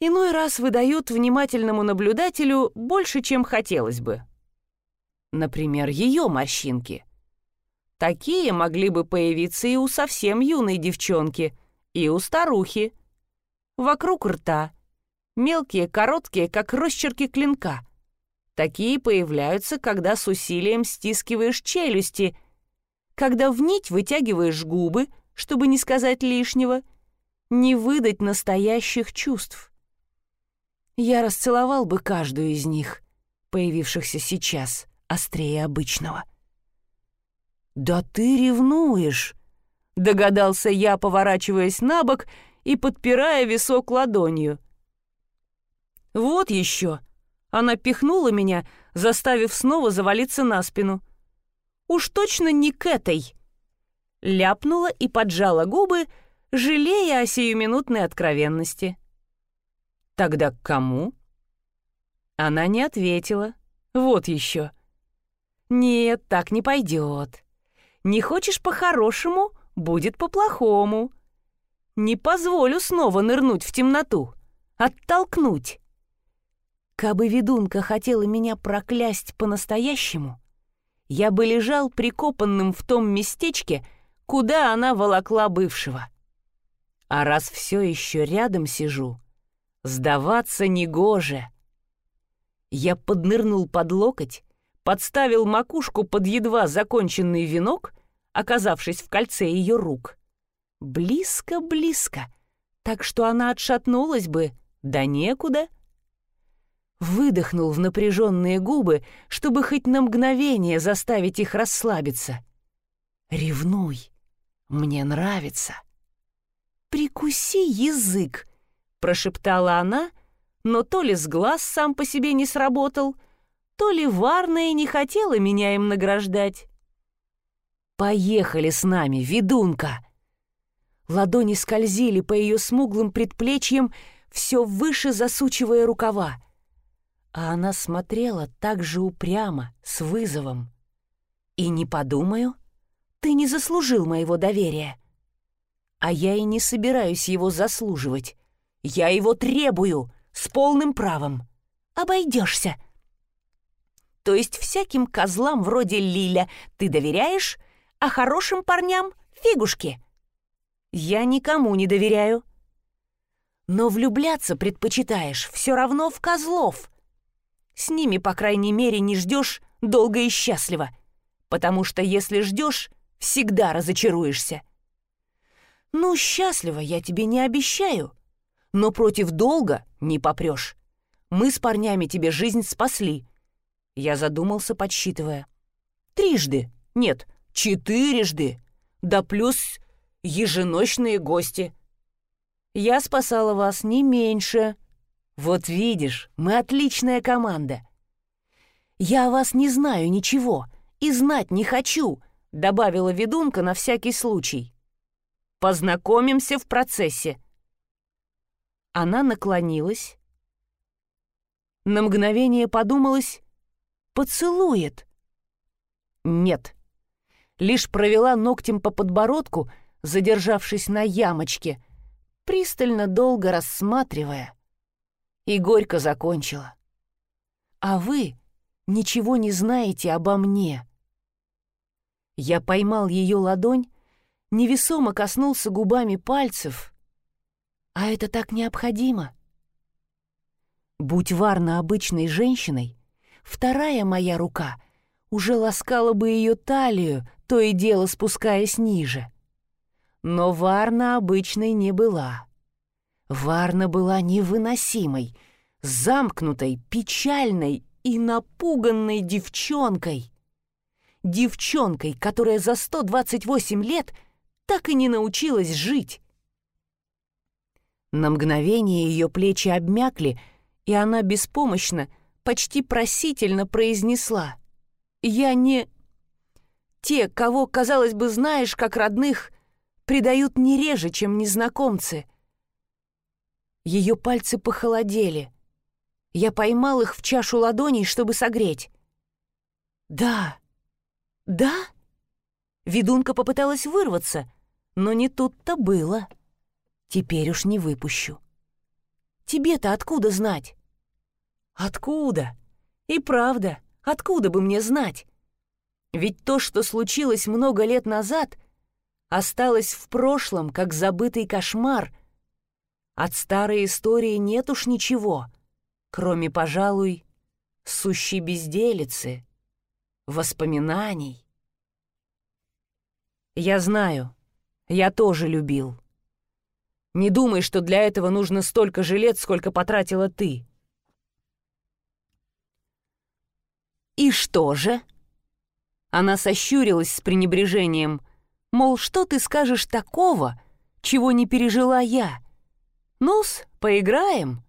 иной раз выдают внимательному наблюдателю больше, чем хотелось бы. Например, ее морщинки. Такие могли бы появиться и у совсем юной девчонки, и у старухи. Вокруг рта — Мелкие, короткие, как росчерки клинка. Такие появляются, когда с усилием стискиваешь челюсти, когда в нить вытягиваешь губы, чтобы не сказать лишнего, не выдать настоящих чувств. Я расцеловал бы каждую из них, появившихся сейчас, острее обычного. «Да ты ревнуешь!» — догадался я, поворачиваясь на бок и подпирая висок ладонью. «Вот еще!» Она пихнула меня, заставив снова завалиться на спину. «Уж точно не к этой!» Ляпнула и поджала губы, жалея о сиюминутной откровенности. «Тогда к кому?» Она не ответила. «Вот еще!» «Нет, так не пойдет. Не хочешь по-хорошему, будет по-плохому. Не позволю снова нырнуть в темноту, оттолкнуть». Кабы ведунка хотела меня проклясть по-настоящему, я бы лежал прикопанным в том местечке, куда она волокла бывшего. А раз все еще рядом сижу, сдаваться негоже. Я поднырнул под локоть, подставил макушку под едва законченный венок, оказавшись в кольце ее рук. Близко-близко, так что она отшатнулась бы, да некуда — выдохнул в напряженные губы, чтобы хоть на мгновение заставить их расслабиться. «Ревнуй, мне нравится». «Прикуси язык», — прошептала она, но то ли с глаз сам по себе не сработал, то ли варная не хотела меня им награждать. «Поехали с нами, ведунка!» Ладони скользили по ее смуглым предплечьям, все выше засучивая рукава а она смотрела так же упрямо, с вызовом. «И не подумаю, ты не заслужил моего доверия. А я и не собираюсь его заслуживать. Я его требую, с полным правом. Обойдешься». То есть всяким козлам вроде Лиля ты доверяешь, а хорошим парням — фигушки. Я никому не доверяю. Но влюбляться предпочитаешь все равно в козлов — С ними, по крайней мере, не ждешь долго и счастливо, потому что если ждешь, всегда разочаруешься. Ну, счастливо я тебе не обещаю, но против долга не попрешь. Мы с парнями тебе жизнь спасли. Я задумался, подсчитывая. Трижды, нет, четырежды, да плюс еженочные гости. Я спасала вас не меньше. Вот видишь, мы отличная команда. Я о вас не знаю ничего и знать не хочу, добавила ведунка на всякий случай. Познакомимся в процессе. Она наклонилась. На мгновение подумалась, поцелует. Нет. Лишь провела ногтем по подбородку, задержавшись на ямочке, пристально долго рассматривая, и горько закончила. «А вы ничего не знаете обо мне». Я поймал ее ладонь, невесомо коснулся губами пальцев. А это так необходимо. Будь Варна обычной женщиной, вторая моя рука уже ласкала бы ее талию, то и дело спускаясь ниже. Но Варна обычной не была. Варна была невыносимой, замкнутой, печальной и напуганной девчонкой. Девчонкой, которая за 128 лет так и не научилась жить. На мгновение ее плечи обмякли, и она беспомощно, почти просительно произнесла. «Я не...» Те, кого, казалось бы, знаешь как родных, предают не реже, чем незнакомцы. Ее пальцы похолодели. Я поймал их в чашу ладоней, чтобы согреть. «Да! Да?» Ведунка попыталась вырваться, но не тут-то было. Теперь уж не выпущу. Тебе-то откуда знать? Откуда? И правда, откуда бы мне знать? Ведь то, что случилось много лет назад, осталось в прошлом, как забытый кошмар. От старой истории нет уж ничего, кроме, пожалуй, сущей безделицы, воспоминаний. Я знаю, я тоже любил. Не думай, что для этого нужно столько же лет, сколько потратила ты. И что же? Она сощурилась с пренебрежением — Мол, что ты скажешь такого, чего не пережила я? Ну-с, поиграем.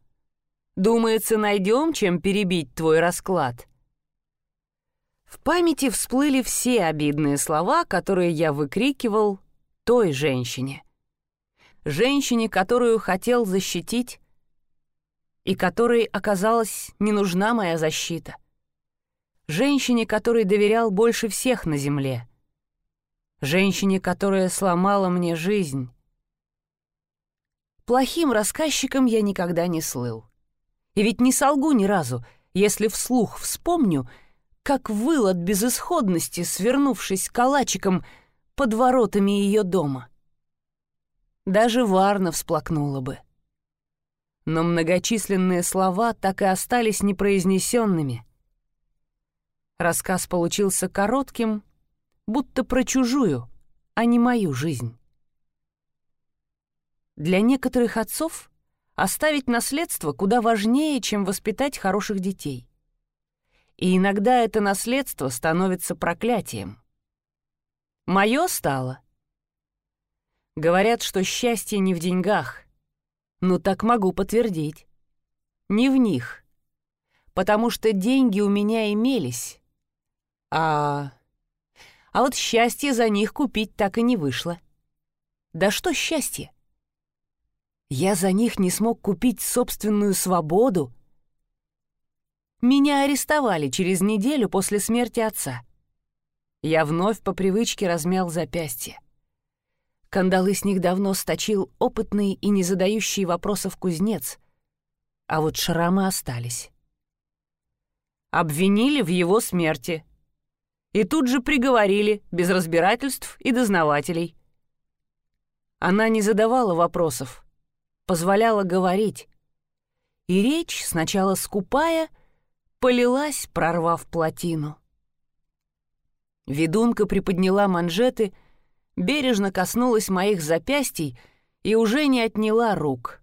Думается, найдем, чем перебить твой расклад. В памяти всплыли все обидные слова, которые я выкрикивал той женщине. Женщине, которую хотел защитить, и которой оказалась не нужна моя защита. Женщине, которой доверял больше всех на земле — женщине, которая сломала мне жизнь. Плохим рассказчиком я никогда не слыл. И ведь не солгу ни разу, если вслух вспомню, как выл от безысходности, свернувшись калачиком под воротами ее дома. Даже Варна всплакнула бы. Но многочисленные слова так и остались непроизнесенными. Рассказ получился коротким будто про чужую, а не мою жизнь. Для некоторых отцов оставить наследство куда важнее, чем воспитать хороших детей. И иногда это наследство становится проклятием. Мое стало. Говорят, что счастье не в деньгах. Ну так могу подтвердить. Не в них. Потому что деньги у меня имелись. А а вот счастье за них купить так и не вышло. Да что счастье? Я за них не смог купить собственную свободу. Меня арестовали через неделю после смерти отца. Я вновь по привычке размял запястье. Кандалы с них давно сточил опытный и не задающий вопросов кузнец, а вот шрамы остались. Обвинили в его смерти — и тут же приговорили, без разбирательств и дознавателей. Она не задавала вопросов, позволяла говорить. И речь, сначала скупая, полилась, прорвав плотину. Ведунка приподняла манжеты, бережно коснулась моих запястий и уже не отняла рук.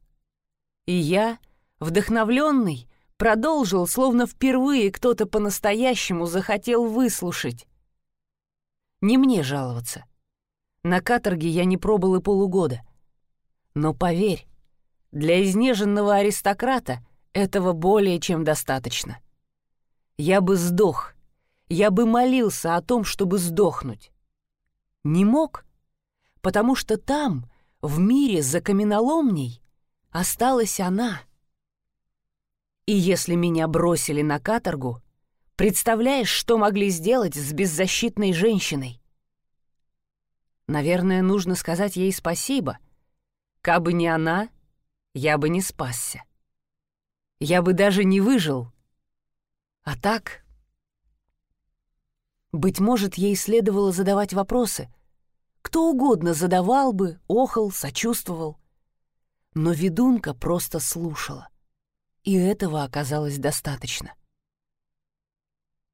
И я, вдохновленный, продолжил, словно впервые кто-то по-настоящему захотел выслушать. Не мне жаловаться. На каторге я не пробыл и полугода. Но поверь, для изнеженного аристократа этого более чем достаточно. Я бы сдох, я бы молился о том, чтобы сдохнуть. Не мог, потому что там, в мире за каменоломней, осталась она. И если меня бросили на каторгу, представляешь, что могли сделать с беззащитной женщиной? Наверное, нужно сказать ей спасибо. Кабы не она, я бы не спасся. Я бы даже не выжил. А так быть может, ей следовало задавать вопросы. Кто угодно задавал бы, охал, сочувствовал. Но ведунка просто слушала. И этого оказалось достаточно.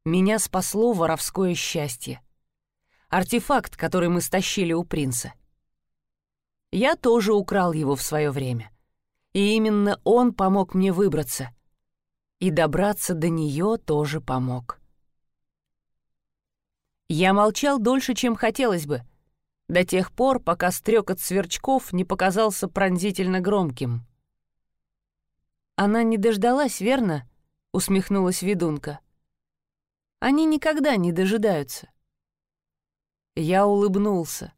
Меня спасло воровское счастье. Артефакт, который мы стащили у принца. Я тоже украл его в свое время. И именно он помог мне выбраться. И добраться до нее тоже помог. Я молчал дольше, чем хотелось бы, до тех пор, пока стрекот сверчков не показался пронзительно громким. «Она не дождалась, верно?» — усмехнулась ведунка. «Они никогда не дожидаются». Я улыбнулся.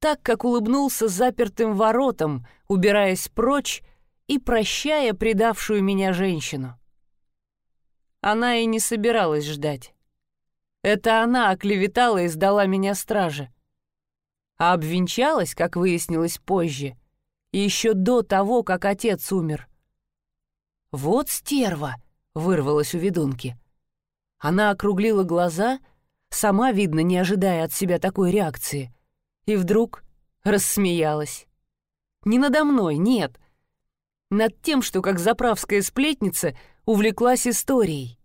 Так, как улыбнулся запертым воротом, убираясь прочь и прощая предавшую меня женщину. Она и не собиралась ждать. Это она оклеветала и сдала меня страже. А обвенчалась, как выяснилось позже, еще до того, как отец умер. «Вот стерва!» — вырвалась у ведунки. Она округлила глаза, сама, видно, не ожидая от себя такой реакции, и вдруг рассмеялась. Не надо мной, нет. Над тем, что, как заправская сплетница, увлеклась историей.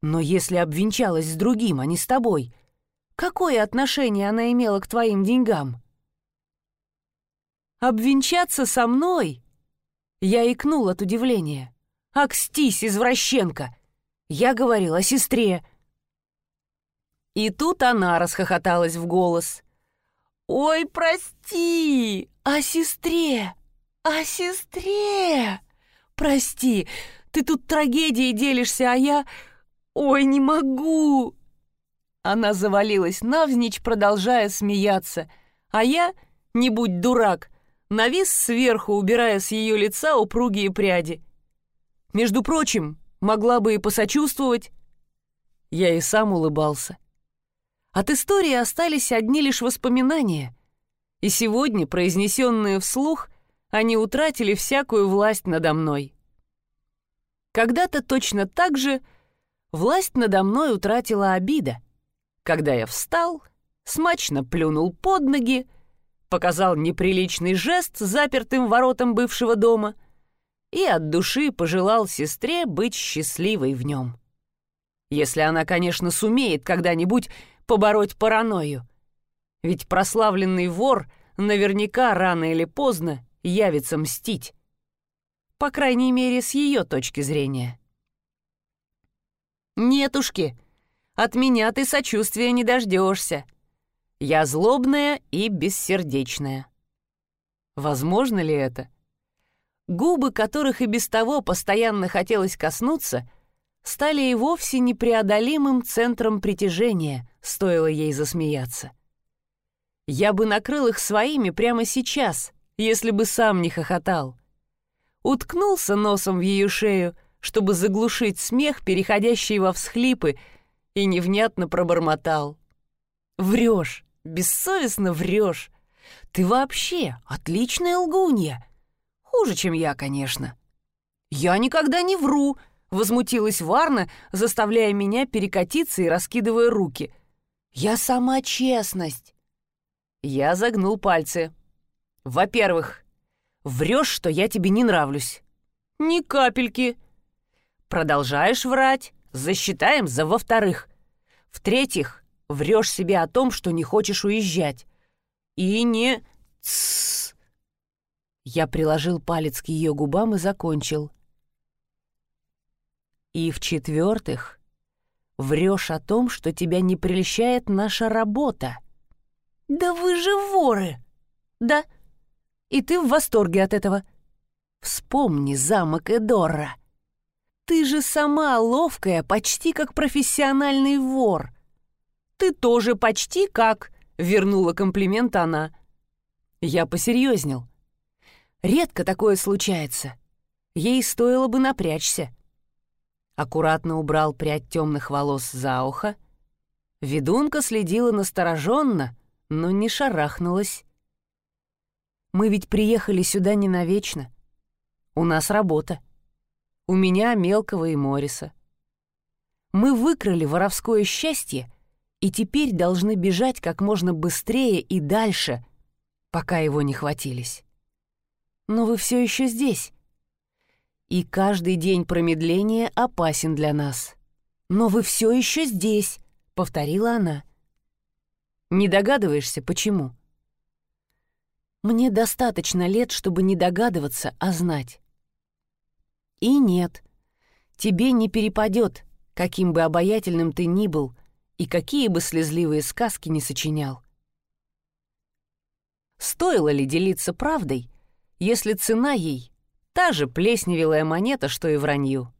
Но если обвенчалась с другим, а не с тобой, какое отношение она имела к твоим деньгам? Обвенчаться со мной? Я икнул от удивления. Акстись, извращенка! Я говорил о сестре. И тут она расхохоталась в голос. «Ой, прости! О сестре! О сестре! Прости, ты тут трагедией делишься, а я «Ой, не могу!» Она завалилась навзничь, продолжая смеяться, а я, не будь дурак, навис сверху, убирая с ее лица упругие пряди. Между прочим, могла бы и посочувствовать. Я и сам улыбался. От истории остались одни лишь воспоминания, и сегодня, произнесенные вслух, они утратили всякую власть надо мной. Когда-то точно так же — власть надо мной утратила обида. Когда я встал, смачно плюнул под ноги, показал неприличный жест запертым воротам бывшего дома и от души пожелал сестре быть счастливой в нем. Если она, конечно, сумеет когда-нибудь побороть паранойю. Ведь прославленный вор наверняка рано или поздно явится мстить. По крайней мере, с ее точки зрения. «Нетушки, от меня ты сочувствия не дождешься. Я злобная и бессердечная». Возможно ли это? Губы, которых и без того постоянно хотелось коснуться, стали и вовсе непреодолимым центром притяжения, стоило ей засмеяться. Я бы накрыл их своими прямо сейчас, если бы сам не хохотал. Уткнулся носом в ее шею — чтобы заглушить смех, переходящий во всхлипы, и невнятно пробормотал. «Врешь, бессовестно врешь. Ты вообще отличная лгунья. Хуже, чем я, конечно». «Я никогда не вру», — возмутилась Варна, заставляя меня перекатиться и раскидывая руки. «Я сама честность». Я загнул пальцы. «Во-первых, врешь, что я тебе не нравлюсь». «Ни капельки», продолжаешь врать, засчитаем за во-вторых. В-третьих, врешь себе о том, что не хочешь уезжать. И не... Тссс. Я приложил палец к ее губам и закончил. И в-четвертых, врешь о том, что тебя не прельщает наша работа. Да вы же воры! Да, и ты в восторге от этого. Вспомни замок Эдора. Ты же сама ловкая, почти как профессиональный вор. Ты тоже почти как, вернула комплимент она. Я посерьезнел. Редко такое случается. Ей стоило бы напрячься. Аккуратно убрал прядь темных волос за ухо. Ведунка следила настороженно, но не шарахнулась. Мы ведь приехали сюда не навечно. У нас работа. У меня, Мелкого и Мориса. Мы выкрали воровское счастье и теперь должны бежать как можно быстрее и дальше, пока его не хватились. Но вы все еще здесь. И каждый день промедления опасен для нас. Но вы все еще здесь, повторила она. Не догадываешься, почему? Мне достаточно лет, чтобы не догадываться, а знать. И нет, тебе не перепадет, каким бы обаятельным ты ни был и какие бы слезливые сказки не сочинял. Стоило ли делиться правдой, если цена ей — та же плесневелая монета, что и вранью?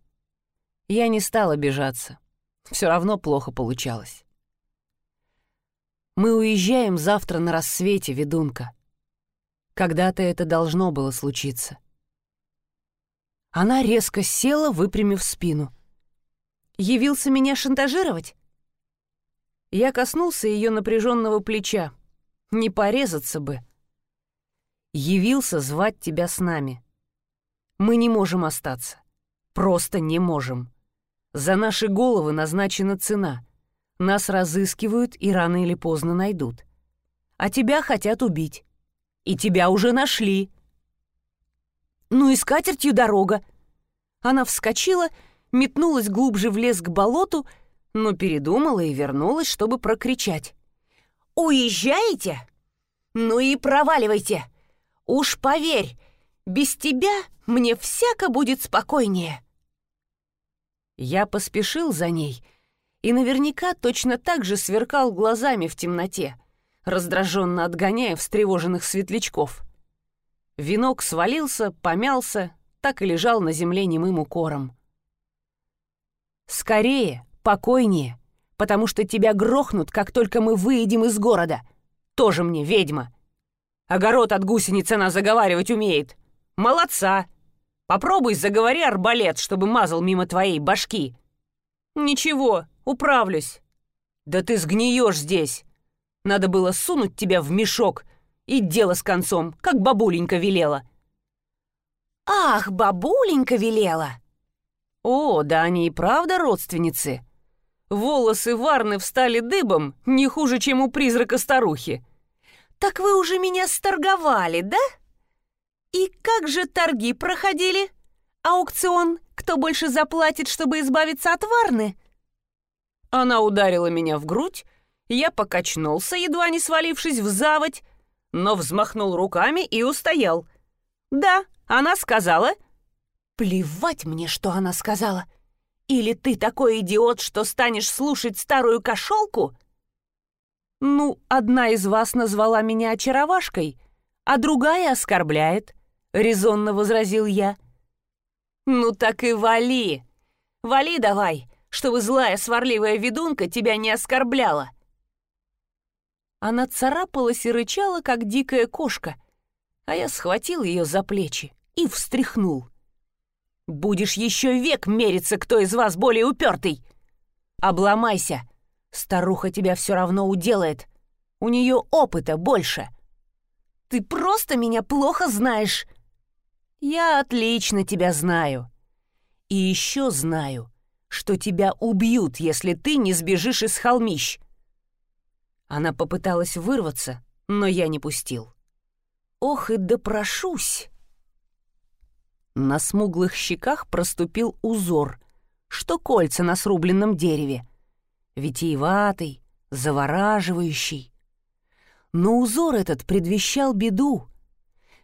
Я не стал обижаться. Все равно плохо получалось. Мы уезжаем завтра на рассвете, ведунка. Когда-то это должно было случиться. Она резко села, выпрямив спину. «Явился меня шантажировать?» Я коснулся ее напряженного плеча. Не порезаться бы. «Явился звать тебя с нами. Мы не можем остаться. Просто не можем. За наши головы назначена цена. Нас разыскивают и рано или поздно найдут. А тебя хотят убить и тебя уже нашли». «Ну и с катертью дорога». Она вскочила, метнулась глубже в лес к болоту, но передумала и вернулась, чтобы прокричать. «Уезжаете? Ну и проваливайте! Уж поверь, без тебя мне всяко будет спокойнее!» Я поспешил за ней и наверняка точно так же сверкал глазами в темноте — раздраженно отгоняя встревоженных светлячков. Венок свалился, помялся, так и лежал на земле немым укором. «Скорее, покойнее, потому что тебя грохнут, как только мы выедем из города. Тоже мне ведьма. Огород от гусеницы она заговаривать умеет. Молодца! Попробуй заговори арбалет, чтобы мазал мимо твоей башки. Ничего, управлюсь. Да ты сгниешь здесь. Надо было сунуть тебя в мешок, и дело с концом, как бабуленька велела». «Ах, бабуленька велела!» «О, да они и правда родственницы. Волосы Варны встали дыбом, не хуже, чем у призрака старухи». «Так вы уже меня сторговали, да? И как же торги проходили? Аукцион, кто больше заплатит, чтобы избавиться от Варны?» Она ударила меня в грудь, я покачнулся, едва не свалившись в заводь, но взмахнул руками и устоял. «Да, она сказала». «Плевать мне, что она сказала. Или ты такой идиот, что станешь слушать старую кошелку?» «Ну, одна из вас назвала меня очаровашкой, а другая оскорбляет», — резонно возразил я. «Ну так и вали! Вали давай, чтобы злая сварливая ведунка тебя не оскорбляла!» Она царапалась и рычала, как дикая кошка, а я схватил ее за плечи и встряхнул. «Будешь еще век мериться, кто из вас более упертый! Обломайся! Старуха тебя все равно уделает. У нее опыта больше!» «Ты просто меня плохо знаешь!» «Я отлично тебя знаю. И еще знаю, что тебя убьют, если ты не сбежишь из холмищ. Она попыталась вырваться, но я не пустил. Ох и допрошусь! На смуглых щеках проступил узор, что кольца на срубленном дереве. Витиеватый, завораживающий. Но узор этот предвещал беду.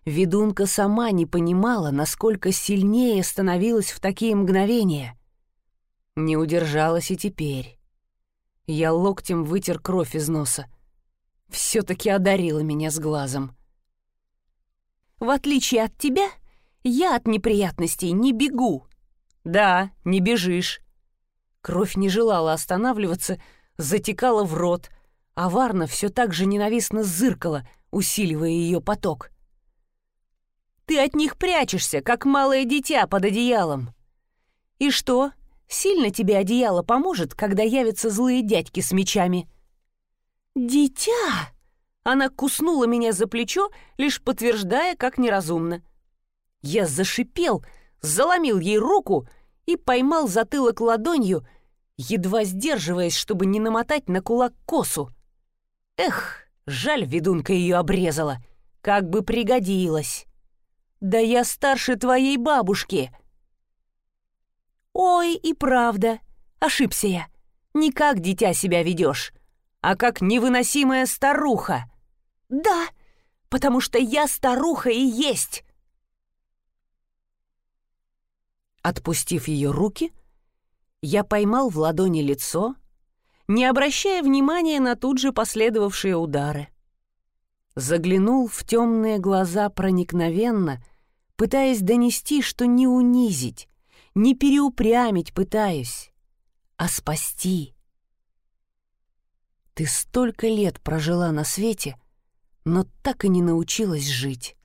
Ведунка сама не понимала, насколько сильнее становилась в такие мгновения. Не удержалась и теперь. Я локтем вытер кровь из носа. Все-таки одарила меня с глазом. «В отличие от тебя, я от неприятностей не бегу». «Да, не бежишь». Кровь не желала останавливаться, затекала в рот, а Варна все так же ненавистно зыркала, усиливая ее поток. «Ты от них прячешься, как малое дитя под одеялом. И что, сильно тебе одеяло поможет, когда явятся злые дядьки с мечами?» «Дитя!» Она куснула меня за плечо, лишь подтверждая, как неразумно. Я зашипел, заломил ей руку и поймал затылок ладонью, едва сдерживаясь, чтобы не намотать на кулак косу. Эх, жаль, ведунка ее обрезала, как бы пригодилась. Да я старше твоей бабушки. Ой, и правда, ошибся я. Не как дитя себя ведешь, а как невыносимая старуха. Да, потому что я старуха и есть. Отпустив ее руки, я поймал в ладони лицо, не обращая внимания на тут же последовавшие удары. Заглянул в темные глаза проникновенно, пытаясь донести, что не унизить, не переупрямить пытаюсь, а спасти. Ты столько лет прожила на свете, но так и не научилась жить.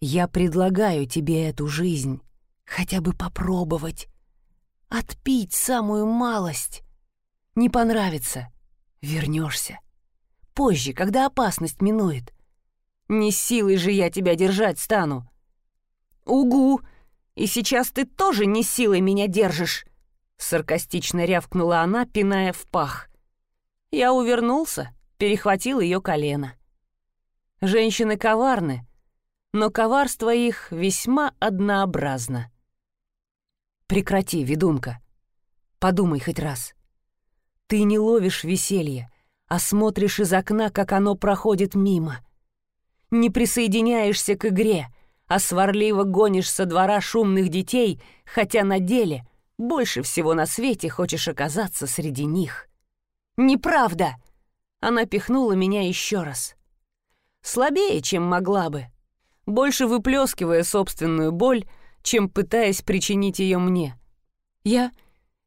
Я предлагаю тебе эту жизнь, хотя бы попробовать, отпить самую малость. Не понравится — вернешься. Позже, когда опасность минует. Не силой же я тебя держать стану. Угу! И сейчас ты тоже не силой меня держишь!» Саркастично рявкнула она, пиная в пах. Я увернулся, перехватил ее колено. Женщины коварны, но коварство их весьма однообразно. Прекрати, ведунка. Подумай хоть раз. Ты не ловишь веселье, а смотришь из окна, как оно проходит мимо. Не присоединяешься к игре, а сварливо гонишь со двора шумных детей, хотя на деле больше всего на свете хочешь оказаться среди них. «Неправда!» Она пихнула меня еще раз. Слабее, чем могла бы, больше выплескивая собственную боль, чем пытаясь причинить ее мне. Я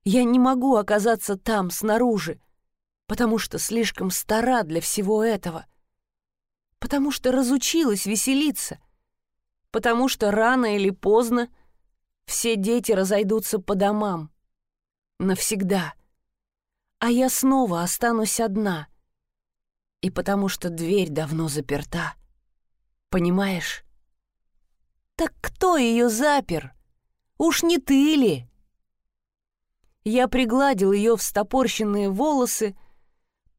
я не могу оказаться там, снаружи, потому что слишком стара для всего этого, потому что разучилась веселиться, потому что рано или поздно все дети разойдутся по домам. Навсегда. А я снова останусь одна. И потому что дверь давно заперта. Понимаешь? Так кто ее запер? Уж не ты ли? Я пригладил ее встопорщенные волосы,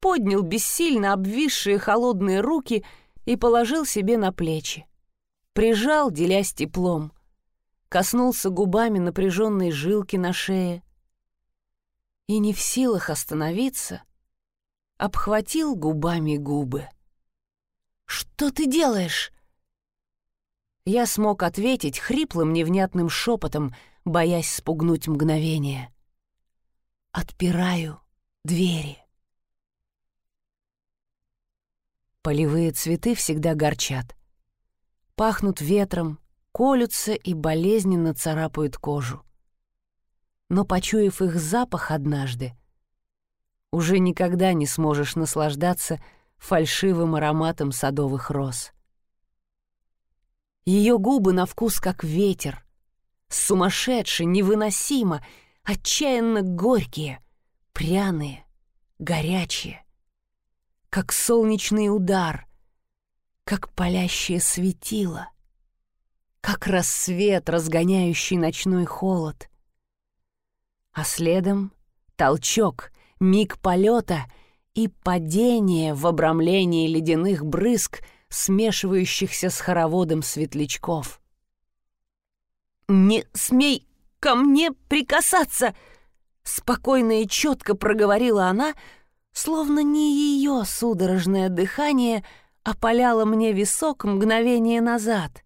поднял бессильно обвисшие холодные руки и положил себе на плечи. Прижал, делясь теплом. Коснулся губами напряженной жилки на шее. И не в силах остановиться, обхватил губами губы. «Что ты делаешь?» Я смог ответить хриплым невнятным шепотом, боясь спугнуть мгновение. Отпираю двери. Полевые цветы всегда горчат. Пахнут ветром, колются и болезненно царапают кожу. Но, почуяв их запах однажды, уже никогда не сможешь наслаждаться фальшивым ароматом садовых роз. Ее губы на вкус как ветер, сумасшедше, невыносимо — отчаянно горькие, пряные, горячие, как солнечный удар, как палящее светило, как рассвет, разгоняющий ночной холод. А следом толчок, миг полета и падение в обрамлении ледяных брызг, смешивающихся с хороводом светлячков. «Не смей ко мне прикасаться!» Спокойно и четко проговорила она, словно не ее судорожное дыхание опаляло мне висок мгновение назад.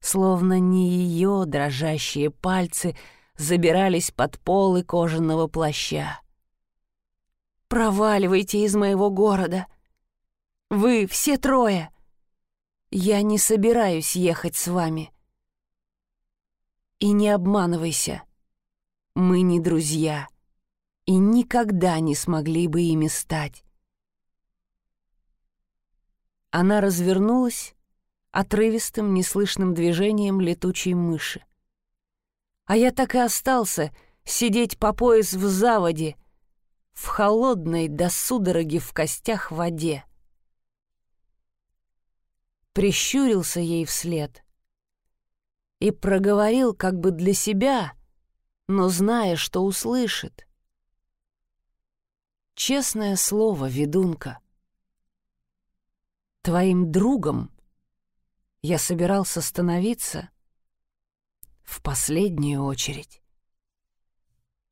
Словно не ее дрожащие пальцы забирались под полы кожаного плаща. «Проваливайте из моего города! Вы все трое! Я не собираюсь ехать с вами!» И не обманывайся. Мы не друзья и никогда не смогли бы ими стать. Она развернулась отрывистым, неслышным движением летучей мыши. А я так и остался сидеть по пояс в заводе, в холодной до судороги в костях воде. Прищурился ей вслед — и проговорил как бы для себя, но зная, что услышит. Честное слово, ведунка. Твоим другом я собирался становиться в последнюю очередь.